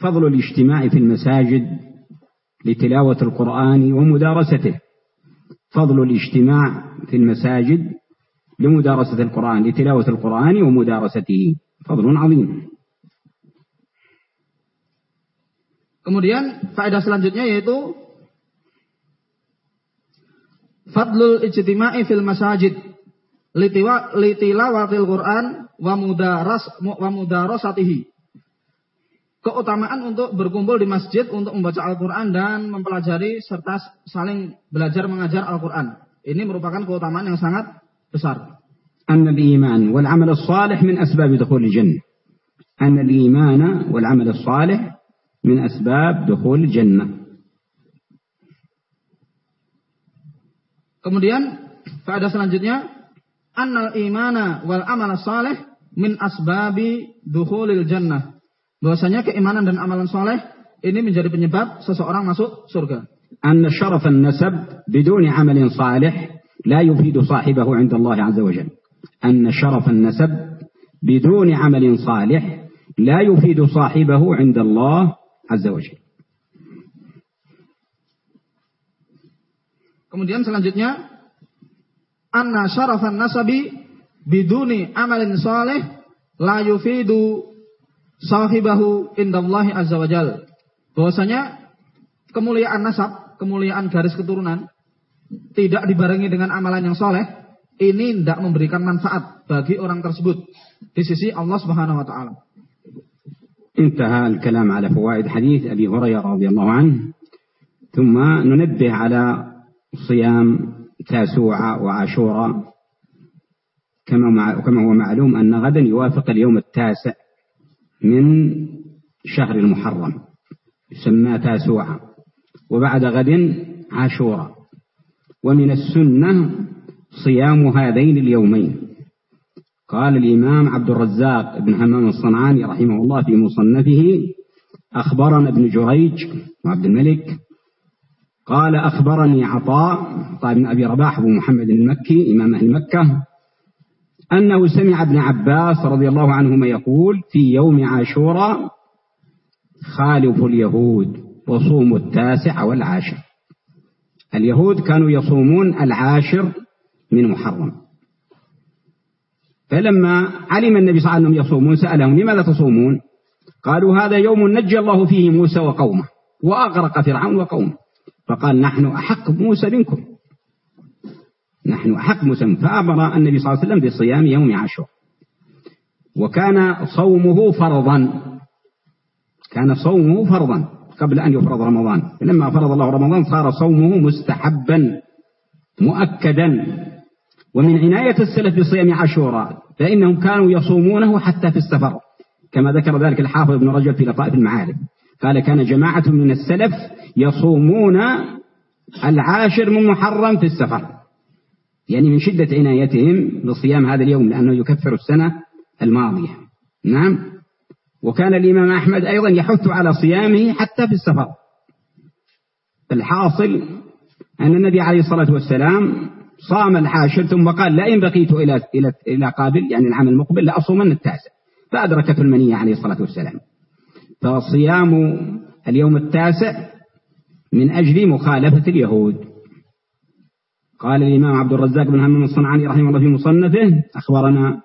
فضل الاجتماع في المساجد لتلاوة القرآن ومدارسته فضل الاجتماع في المساجد لمدارسة القرآن لتلاوة القرآن ومدارسته فضل عظيم Kemudian faedah selanjutnya yaitu fadlul ijtima'i fil masajid litiwa litilawatil Quran wa mudaras wa mudarasatihi. Keutamaan untuk berkumpul di masjid untuk membaca Al-Qur'an dan mempelajari serta saling belajar mengajar Al-Qur'an. Ini merupakan keutamaan yang sangat besar. أن الإيمان والعمل الصالح من أسباب دخول الجنة أن الإيمان والعمل الصالح من أسباب دخول الجنة Kemudian faedah selanjutnya annal imana wal amal saleh min asbabi dukhulil jannah. Bahwasanya keimanan dan amalan soleh ini menjadi penyebab seseorang masuk surga. أن شرف النسب بدون عمل صالح لا يفيد صاحبه عند الله عز وجل أن شرف النسب بدون عمل صالح لا يفيد صاحبه عند الله عز وجل Kemudian selanjutnya anna syarafan nasabi biduni amalin saleh la yufidu sahibahu indallahi azza wajal. Bahwasanya kemuliaan nasab, kemuliaan garis keturunan tidak dibarengi dengan amalan yang soleh, ini tidak memberikan manfaat bagi orang tersebut di sisi Allah Subhanahu wa taala. انتهى الكلام على فوائد حديث أبي هريرة رضي الله عنه ثم ننبه على صيام تاسوعة وعاشوراء كما كما هو معلوم أن غدا يوافق اليوم التاسع من شهر المحرم يسمى تاسوعة وبعد غد عاشوراء. ومن السنة صيام هذين اليومين. قال الإمام عبد الرزاق بن همام الصنعاني رحمه الله في مصنفه أخبرنا ابن جريج وعبد الملك قال أخبرني عطاء عطاء بن أبي رباح أبو محمد المكي إمام أهل مكة أنه سمع ابن عباس رضي الله عنهما يقول في يوم عاشوراء خالف اليهود. وصوموا التاسع والعاشر. اليهود كانوا يصومون العاشر من محرم. فلما علم النبي صلى الله عليه وسلم يصومون سألهم لماذا تصومون؟ قالوا هذا يوم نجى الله فيه موسى وقومه وأغرق فرعون وقومه. فقال نحن أحق موسى منكم. نحن أحق موسى فأمر النبي صلى الله عليه وسلم بصيام يوم عاشوراء وكان صومه فرضا. كان صومه فرضا. قبل أن يفرض رمضان. فلما فرض الله رمضان صار صومه مستحبا مؤكدا. ومن عناية السلف بصيام عاشوراء فإنهم كانوا يصومونه حتى في السفر. كما ذكر ذلك الحافظ ابن رجب في لطائف المعارف. قال كان جماعة من السلف يصومون العاشر من محرم في السفر. يعني من شدة عنايتهم بصيام هذا اليوم لأنه يكفر السنة الماضية. نعم؟ وكان الإمام أحمد أيضا يحث على صيامه حتى في السفر. الحاصل أن النبي عليه الصلاة والسلام صام الحاشر ثم قال لئن بقيت إلى إلى إلى قابل يعني العام المقبل لأصومن التاسع. فأدركته المنية عليه الصلاة والسلام. فصيام اليوم التاسع من أجل مخالفة اليهود. قال الإمام عبد الرزاق بن همام الصنعاني رحمه الله في مصنفه أخبرنا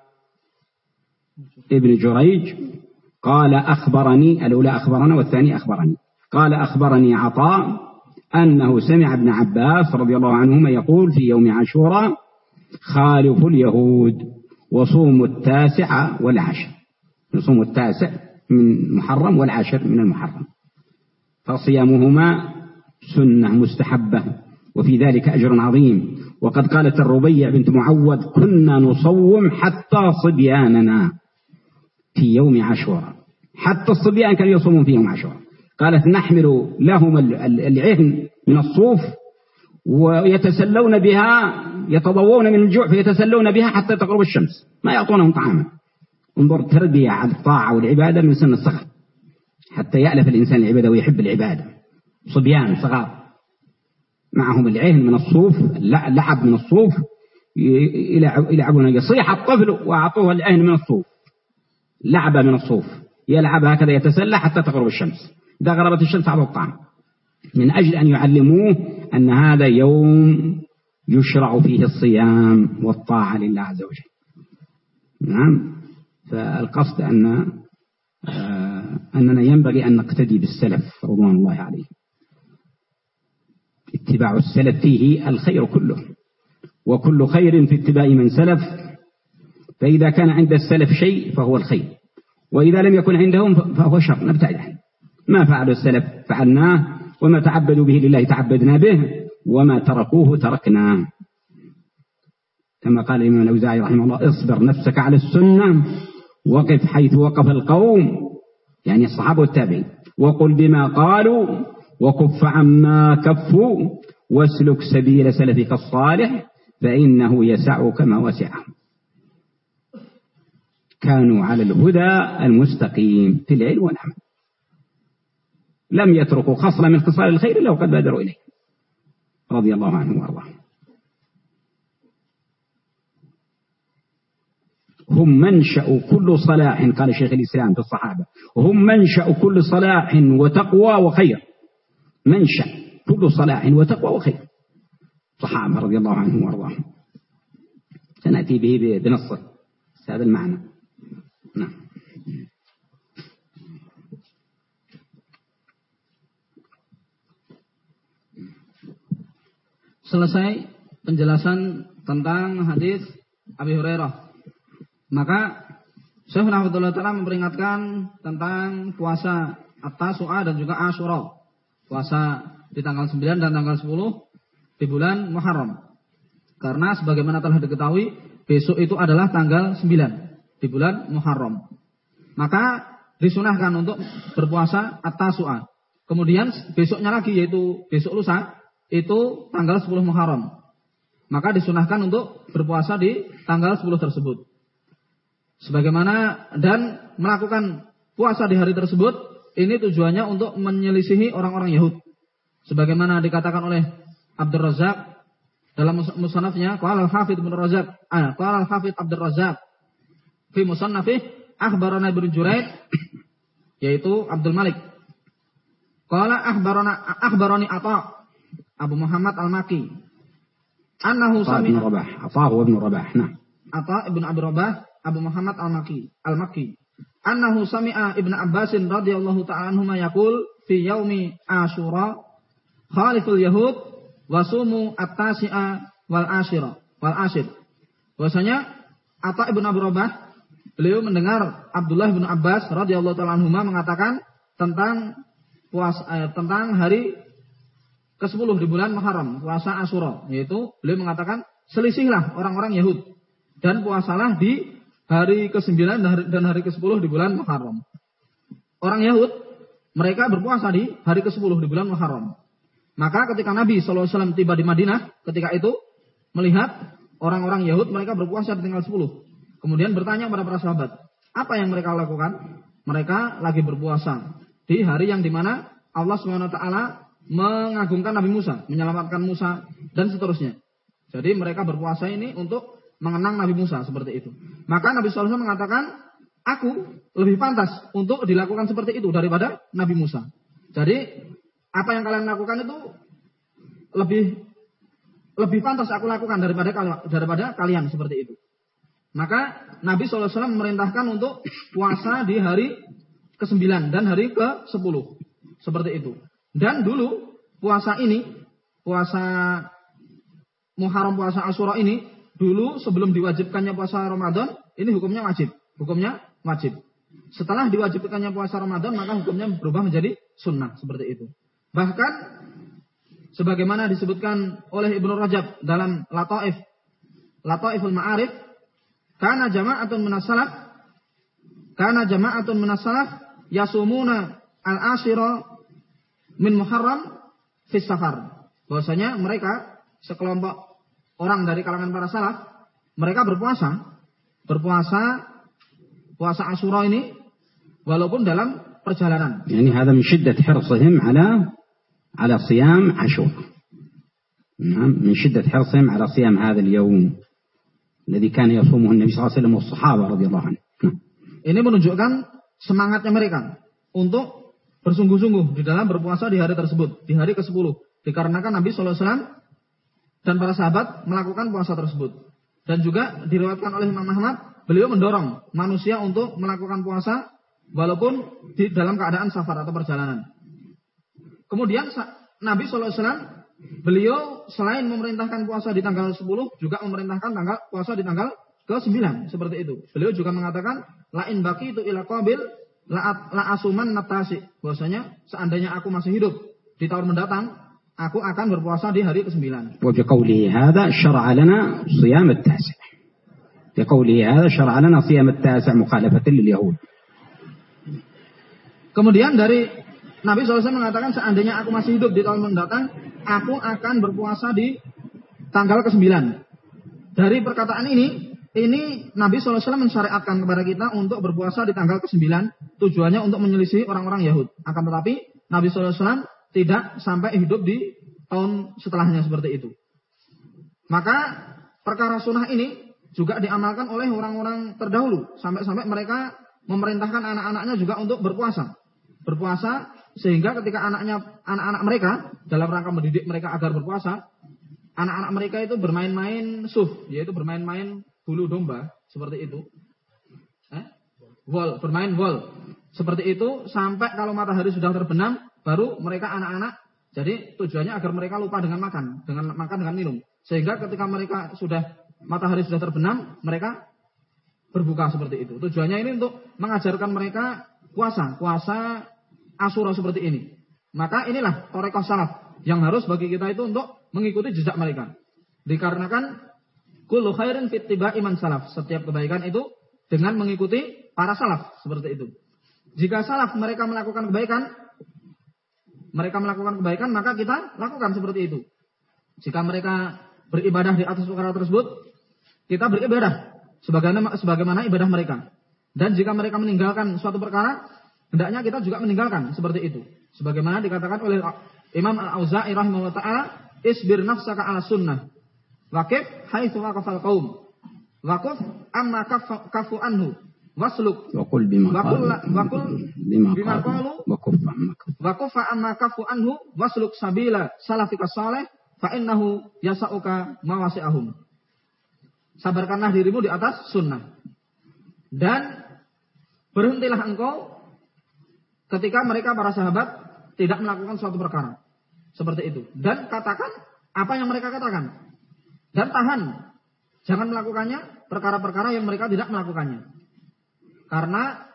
ابن جريج قال أخبرني الأولى أخبرنا والثاني أخبرني. قال أخبرني عطاء أنه سمع ابن عباس رضي الله عنهما يقول في يوم عاشوراء خالف اليهود وصوموا التاسع والعاشر يصوم التاسع من محرم والعاشر من المحرم. فصيامهما سنة مستحبة وفي ذلك أجر عظيم. وقد قالت الربيع بنت معوذ كنا نصوم حتى صبياننا. في يوم عاشوراء. حتى الصبيان كانوا يصومون في يوم عاشوراء. قالت نحمل لهم العهن من الصوف ويتسلون بها يتضوون من الجوع فيتسلون بها حتى تغرب الشمس. ما يعطونهم طعاما. انظر تربية على الطاعة والعبادة من سن الصغر حتى يألف الإنسان العبادة ويحب العبادة. صبيان صغار. معهم العهن من الصوف لعب من الصوف يلعبون يصيح الطفل وأعطوه العهن من الصوف. لعبة من الصوف يلعب هكذا يتسلى حتى تغرب الشمس. إذا غربت الشمس أعطوا الطعام من أجل أن يعلموه أن هذا يوم يشرع فيه الصيام والطاعة لله عز وجل. نعم؟ فالقصد أن آه، أننا ينبغي أن نقتدي بالسلف رضوان الله عليه اتباع السلف فيه الخير كله وكل خير في اتباع من سلف فإذا كان عند السلف شيء فهو الخير. وإذا لم يكن عندهم فهو شر نبتعد عنه. ما فعل السلف فعلناه وما تعبدوا به لله تعبدنا به وما تركوه تركناه كما قال الإمام الأوزاعي رحمه الله اصبر نفسك على السنة وقف حيث وقف القوم. يعني الصحابة والتابعين وقل بما قالوا وكف عما كفوا واسلك سبيل سلفك الصالح فإنه يسعك ما وسعهم كانوا على الهدى المستقيم في العلم والعمل لم يتركوا خصلة من خصال الخير إلا وقد بادروا إليه. رضي الله عنه وأرضاه. هم منشأ كل صلاح قال شيخ الإسلام في الصحابة. هم منشأ كل صلاح وتقوى وخير. منشأ كل صلاح وتقوى وخير. صحابة رضي الله عنهم وأرضاهم. سنأتي به بنصه هذا المعنى. Nah. Selesai penjelasan tentang hadis Abi Hurairah. Maka Syekh Nahdlatul Ta'ala memperingatkan tentang puasa atas su'a dan juga asyura. Puasa di tanggal 9 dan tanggal 10 di bulan Muharram. Karena sebagaimana telah diketahui, besok itu adalah tanggal 9 di bulan Muharram. Maka disunahkan untuk berpuasa At-Tasu'a. Kemudian besoknya lagi yaitu besok lusa itu tanggal 10 Muharram. Maka disunahkan untuk berpuasa di tanggal 10 tersebut. Sebagaimana dan melakukan puasa di hari tersebut ini tujuannya untuk menyelisihi orang-orang Yahud. Sebagaimana dikatakan oleh Abdul Razak dalam musannafnya qala al-Hafidz Ibnu Razak, ah qala Abdul fi musannafih akhbarana Ibnu Juraid yaitu Abdul Malik. Qala akhbarana akhbarani Atha Abu Muhammad Al-Maki. Annahu sami Ibn Rabah. Atha ibn Rabah. Nah. Atha ibn Abi Rabah Abu Muhammad Al-Maki. Al-Maki. Annahu sami'a Ibn Abbasin radhiyallahu ta'ala anhuma yaqul fi yaumi Asyura khaliful yahud wasumu at-tasi'a wal ashira wal ashir. Bahwasanya Atha ibn Abi Rabah beliau mendengar Abdullah bin Abbas radhiyallahu taala anhuma mengatakan tentang puasa eh, tentang hari ke-10 di bulan Muharram, puasa Asyura, yaitu beliau mengatakan selisihlah orang-orang Yahud dan puasalah di hari ke-9 dan hari ke-10 di bulan Muharram. Orang Yahud mereka berpuasa di hari ke-10 di bulan Muharram. Maka ketika Nabi SAW tiba di Madinah, ketika itu melihat orang-orang Yahud mereka berpuasa di tanggal 10. Kemudian bertanya kepada para sahabat, apa yang mereka lakukan? Mereka lagi berpuasa di hari yang di mana Allah Swt mengagungkan Nabi Musa, menyelamatkan Musa dan seterusnya. Jadi mereka berpuasa ini untuk mengenang Nabi Musa seperti itu. Maka Nabi SAW mengatakan, aku lebih pantas untuk dilakukan seperti itu daripada Nabi Musa. Jadi apa yang kalian lakukan itu lebih lebih pantas aku lakukan daripada daripada kalian seperti itu. Maka Nabi SAW memerintahkan untuk puasa di hari ke-9 dan hari ke-10. Seperti itu. Dan dulu puasa ini, puasa Muharram puasa Asyura ini dulu sebelum diwajibkannya puasa Ramadan, ini hukumnya wajib. Hukumnya wajib. Setelah diwajibkannya puasa Ramadan, maka hukumnya berubah menjadi sunnah seperti itu. Bahkan sebagaimana disebutkan oleh Ibnu Rajab dalam Lataif Lataiful Ma'arif, karena jama'atun minas karena jama'atun minas yasumuna al-ashira min Muharram fis safar. Bahwasanya mereka sekelompok orang dari kalangan para salaf, mereka berpuasa, berpuasa puasa Asyura ini walaupun dalam perjalanan. Yani hada min shiddat hirsihim ala ala siyam Asyura. نعم من شدة حرصهم على صيام هذا اليوم الذي كان يصومه النبي صلى الله عليه وسلم والصحابة رضي الله عنهم. Ini menunjukkan semangatnya mereka untuk bersungguh-sungguh di dalam berpuasa di hari tersebut, di hari ke-10. Dikarenakan Nabi SAW dan para sahabat melakukan puasa tersebut. Dan juga diriwayatkan oleh Imam Ahmad, beliau mendorong manusia untuk melakukan puasa walaupun di dalam keadaan safar atau perjalanan. Kemudian Nabi SAW Beliau selain memerintahkan puasa di tanggal 10 juga memerintahkan tanggal puasa di tanggal ke-9 seperti itu. Beliau juga mengatakan lain baki itu ila qabil la, la asuman natasi. Bahwasanya seandainya aku masih hidup di tahun mendatang aku akan berpuasa di hari ke-9. Wa biqoulihi hadza syara'a lana shiyam at-tasi'. Biqoulihi hadza syara'a lana shiyam at-tasi' mukhalafatan lil yahud. Kemudian dari Nabi SAW mengatakan seandainya aku masih hidup di tahun mendatang, aku akan berpuasa di tanggal ke-9. Dari perkataan ini, ini Nabi SAW mensyariatkan kepada kita untuk berpuasa di tanggal ke-9, tujuannya untuk menyelisih orang-orang Yahud. Akan tetapi, Nabi SAW tidak sampai hidup di tahun setelahnya seperti itu. Maka perkara sunnah ini juga diamalkan oleh orang-orang terdahulu. Sampai-sampai mereka memerintahkan anak-anaknya juga untuk berpuasa. Berpuasa sehingga ketika anaknya anak-anak mereka dalam rangka mendidik mereka agar berpuasa, anak-anak mereka itu bermain-main suf, yaitu bermain-main bulu domba seperti itu. Eh? Wall, bermain wall. Seperti itu sampai kalau matahari sudah terbenam baru mereka anak-anak jadi tujuannya agar mereka lupa dengan makan, dengan makan dengan minum. Sehingga ketika mereka sudah matahari sudah terbenam, mereka berbuka seperti itu. Tujuannya ini untuk mengajarkan mereka puasa, puasa Asura seperti ini. Maka inilah torekoh salaf yang harus bagi kita itu untuk mengikuti jejak mereka. Dikarenakan kullu khairin fit iman salaf. Setiap kebaikan itu dengan mengikuti para salaf seperti itu. Jika salaf mereka melakukan kebaikan, mereka melakukan kebaikan, maka kita lakukan seperti itu. Jika mereka beribadah di atas perkara tersebut, kita beribadah sebagaimana, sebagaimana ibadah mereka. Dan jika mereka meninggalkan suatu perkara, Hendaknya kita juga meninggalkan seperti itu. Sebagaimana dikatakan oleh Imam Al-Auza'i rahimahullah ta'ala, isbir nafsaka ala sunnah. Wakif haitsu waqafal qaum. Waquf amma kafu anhu. Wasluk. Wakul bima Wakul, wakul bima qalu. Wakuf amma kafu anhu. Wasluk sabila salafika saleh. Fa innahu yasa'uka mawasi'ahum. Sabarkanlah dirimu di atas sunnah. Dan berhentilah engkau ketika mereka para sahabat tidak melakukan suatu perkara. Seperti itu. Dan katakan apa yang mereka katakan. Dan tahan. Jangan melakukannya perkara-perkara yang mereka tidak melakukannya. Karena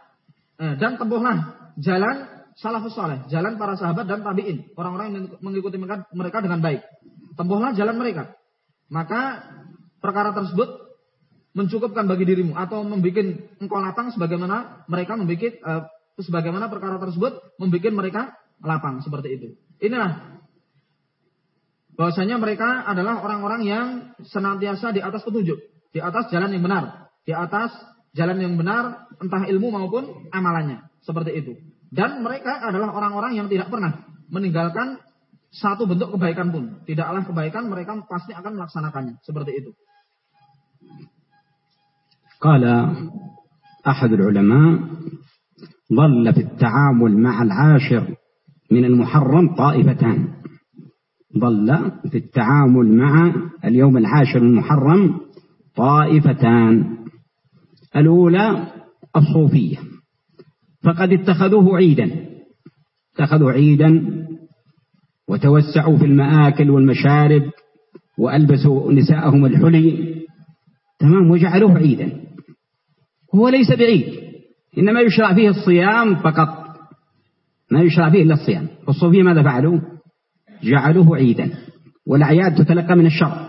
eh, dan tempuhlah jalan salafus saleh, jalan para sahabat dan tabi'in, orang-orang yang mengikuti mereka dengan baik. Tempuhlah jalan mereka. Maka perkara tersebut mencukupkan bagi dirimu atau membuat engkau lapang sebagaimana mereka membuat eh, sebagaimana perkara tersebut membuat mereka lapang seperti itu. Inilah bahwasanya mereka adalah orang-orang yang senantiasa di atas petunjuk, di atas jalan yang benar, di atas jalan yang benar, entah ilmu maupun amalannya. Seperti itu. Dan mereka adalah orang-orang yang tidak pernah meninggalkan satu bentuk kebaikan pun. Tidaklah kebaikan, mereka pasti akan melaksanakannya. Seperti itu. قال أحد العلماء ظل في التعامل مع العاشر من المحرم طائفتان. ظل في التعامل مع اليوم العاشر من المحرم طائفتان. الأولى الصوفية. فقد اتخذوه عيدا. اتخذوا عيدا وتوسعوا في المآكل والمشارب وألبسوا نساءهم الحلي. تمام وجعلوه عيدا. هو ليس بعيد. إنما يشرع فيه الصيام فقط. ما يشرع فيه إلا الصيام. والصوفية ماذا فعلوا؟ جعلوه عيدا. والأعياد تتلقى من الشرع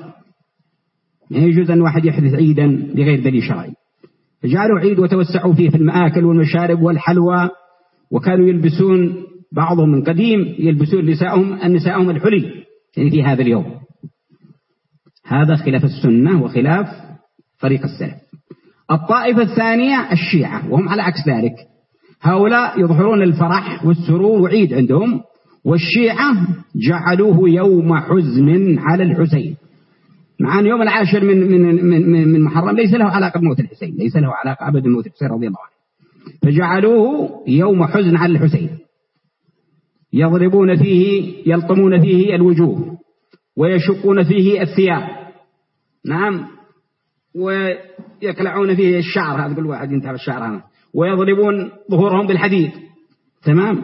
ما يجوز أن واحد يحدث عيدا بغير دليل شرعي. فجعلوا عيد وتوسعوا فيه في المآكل والمشارب والحلوى. وكانوا يلبسون بعضهم من قديم يلبسون نساءهم النساءهم الحلي. يعني في هذا اليوم. هذا خلاف السنة وخلاف طريق السلف. الطائفة الثانية الشيعة وهم على عكس ذلك. هؤلاء يظهرون الفرح والسرور وعيد عندهم والشيعة جعلوه يوم حزن على الحسين. مع أن يوم العاشر من من من من محرم ليس له علاقة بموت الحسين ليس له علاقة أبدا بموت الحسين رضي الله عنه. فجعلوه يوم حزن على الحسين. يضربون فيه يلطمون فيه الوجوه ويشقون فيه الثياب. نعم ويكلعون فيه الشعر هذا كل واحد ينتهى الشعر هذا. ويضربون ظهورهم بالحديد. تمام؟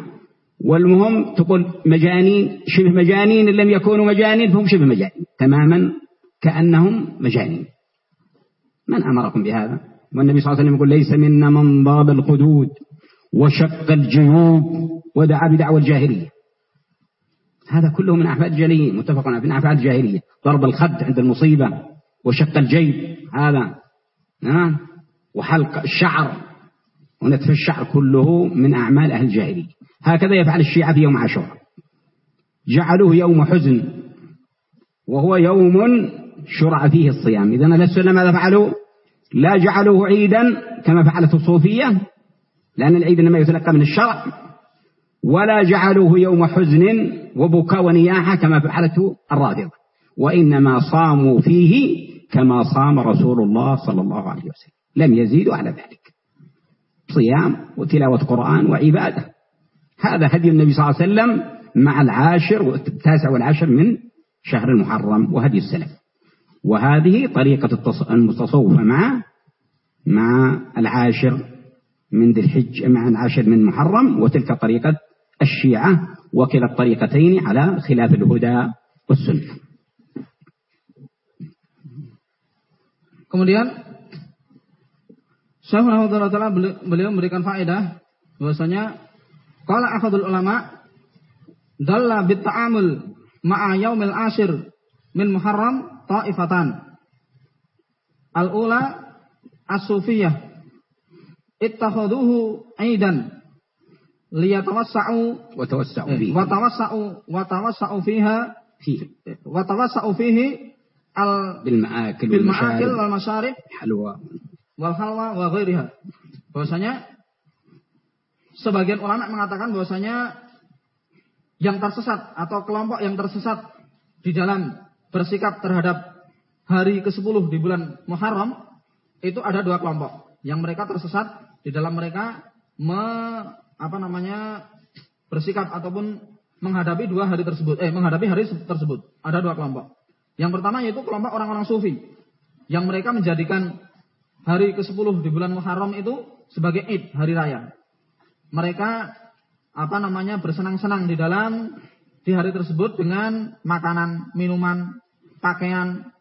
والمهم تقول مجانين شبه مجانين إن لم يكونوا مجانين فهم شبه مجانين. تماما كأنهم مجانين. من أمركم بهذا؟ والنبي صلى الله عليه وسلم يقول ليس منا من ضاب الخدود وشق الجيوب ودعا بدعوى الجاهلية. هذا كله من أعفاد الجاهلية متفق من أعفاد الجاهلية. ضرب الخد عند المصيبة. وشق الجيب. هذا نعم وحلق الشعر. ونتف الشعر كله من أعمال أهل الجاهلية. هكذا يفعل الشيعة في يوم عاشوراء. جعلوه يوم حزن وهو يوم شرع فيه الصيام. إذا أهل السنة ماذا فعلوا؟ لا جعلوه عيدا كما فعلت الصوفية لأن العيد إنما يتلقى من الشرع. ولا جعلوه يوم حزن وبكاء ونياحة كما فعلته الرافضة. وإنما صاموا فيه كما صام رسول الله صلى الله عليه وسلم. لم يزيدوا على ذلك. صيام وتلاوة قرآن وعبادة. هذا هدي النبي صلى الله عليه وسلم مع العاشر والتاسع والعاشر من شهر المحرم وهدي السلف. وهذه طريقة المتصوفة مع مع العاشر من ذي الحج مع العاشر من محرم. وتلك طريقة الشيعة. وكلا الطريقتين على خلاف الهدى والسنة. Kemudian Syekh Rahmatullah Ta'ala beliau memberikan faedah bahwasanya qala akhadul ulama dalla bit ta'amul ma'a yaumil ashir min Muharram ta'ifatan. Al-ula as-sufiyah ittakhaduhu aidan liyatawassa'u wa tawassa'u fihi wa tawassa'u wa tawassa'u fiha fihi wa tawassa'u fihi al bil ma'akil bil ma'akil wal masyarib halwa wal halwa wa ghairiha. Bahwasanya sebagian ulama mengatakan bahwasanya yang tersesat atau kelompok yang tersesat di dalam bersikap terhadap hari ke-10 di bulan Muharram itu ada dua kelompok. Yang mereka tersesat di dalam mereka me, apa namanya bersikap ataupun menghadapi dua hari tersebut. Eh, menghadapi hari tersebut. Ada dua kelompok. Yang pertama yaitu kelompok orang-orang sufi yang mereka menjadikan hari ke-10 di bulan Muharram itu sebagai Id, hari raya. Mereka apa namanya bersenang-senang di dalam di hari tersebut dengan makanan, minuman, pakaian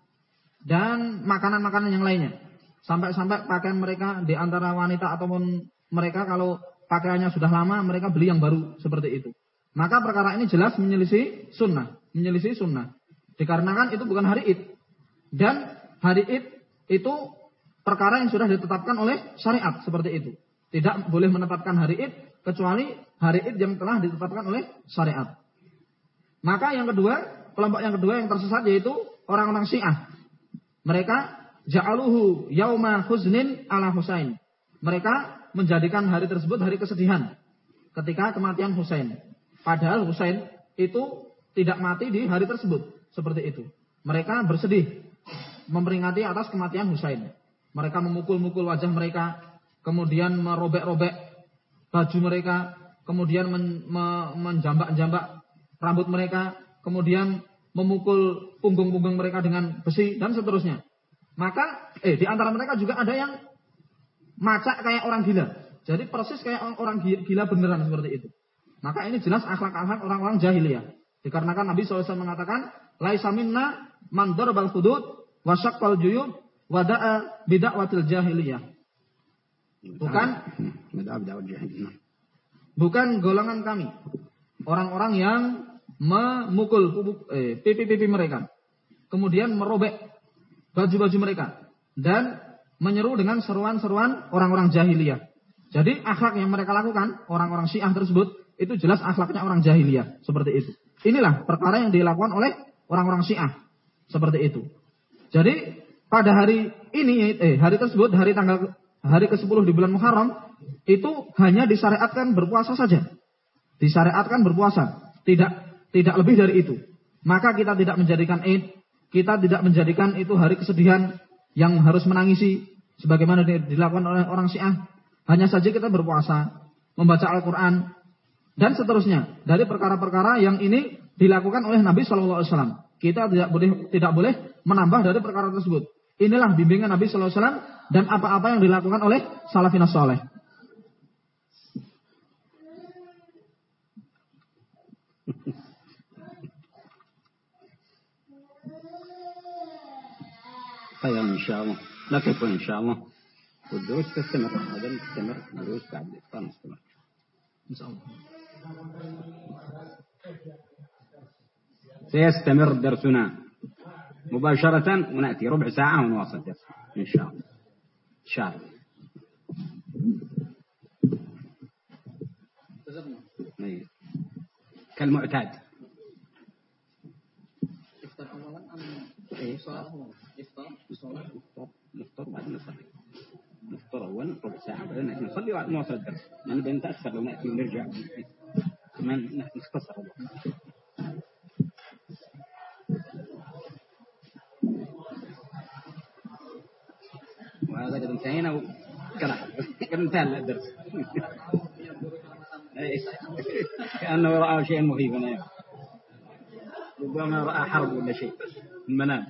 dan makanan-makanan yang lainnya. Sampai-sampai pakaian mereka di antara wanita ataupun mereka kalau pakaiannya sudah lama mereka beli yang baru seperti itu. Maka perkara ini jelas menyelisih sunnah, menyelisih sunnah. Dikarenakan itu bukan hari Id. Dan hari Id itu perkara yang sudah ditetapkan oleh syariat seperti itu. Tidak boleh menetapkan hari Id kecuali hari Id yang telah ditetapkan oleh syariat. Maka yang kedua, kelompok yang kedua yang tersesat yaitu orang-orang Syiah. Mereka ja'aluhu yauma huznin ala Husain. Mereka menjadikan hari tersebut hari kesedihan ketika kematian Husain. Padahal Husain itu tidak mati di hari tersebut. Seperti itu. Mereka bersedih memperingati atas kematian Husain. Mereka memukul-mukul wajah mereka, kemudian merobek-robek baju mereka, kemudian men, me, menjambak-jambak rambut mereka, kemudian memukul punggung-punggung mereka dengan besi dan seterusnya. Maka eh di antara mereka juga ada yang macak kayak orang gila. Jadi persis kayak orang gila beneran seperti itu. Maka ini jelas akhlak-akhlak orang-orang jahiliyah. Dikarenakan Nabi SAW mengatakan, Laisa minna man darbal hudud wa syaqqal juyub wada'a bid'awatil jahiliyah. Bukan bukan golongan kami. Orang-orang yang memukul eh, pipi-pipi mereka. Kemudian merobek baju-baju mereka. Dan menyeru dengan seruan-seruan orang-orang jahiliyah. Jadi akhlak yang mereka lakukan, orang-orang syiah tersebut, itu jelas akhlaknya orang jahiliyah. Seperti itu. Inilah perkara yang dilakukan oleh orang-orang syiah. Seperti itu. Jadi pada hari ini, eh hari tersebut, hari tanggal hari ke-10 di bulan Muharram, itu hanya disyariatkan berpuasa saja. Disyariatkan berpuasa. Tidak tidak lebih dari itu. Maka kita tidak menjadikan Id, kita tidak menjadikan itu hari kesedihan yang harus menangisi sebagaimana dilakukan oleh orang Syiah. Hanya saja kita berpuasa, membaca Al-Qur'an dan seterusnya dari perkara-perkara yang ini dilakukan oleh Nabi Shallallahu alaihi wasallam. Kita tidak boleh tidak boleh menambah dari perkara tersebut. Inilah bimbingan Nabi Shallallahu alaihi wasallam dan apa-apa yang dilakukan oleh salafin saleh. خير إن شاء الله نقف إن شاء الله والدروس تستمر هذا تستمر الدروس بعد الإفطار نستمر إن شاء الله سيستمر درسنا مباشرة ونأتي ربع ساعة ونواصل الدرس إن شاء الله. إن شاء الله. طيب. كالمعتاد؟ نفطر وبعدين نصلي. نفطر أولا ربع ساعة بعدين نأتي نصلي وبعدين نواصل الدرس. لأن بنتأخر لو نأتي ونرجع. ما نختصر. الوقت وهذا قد انتهينا وكلام قد انتهى الدرس كأنه رأى شيئا مخيفا ربما رأى حرب ولا شيء. المنام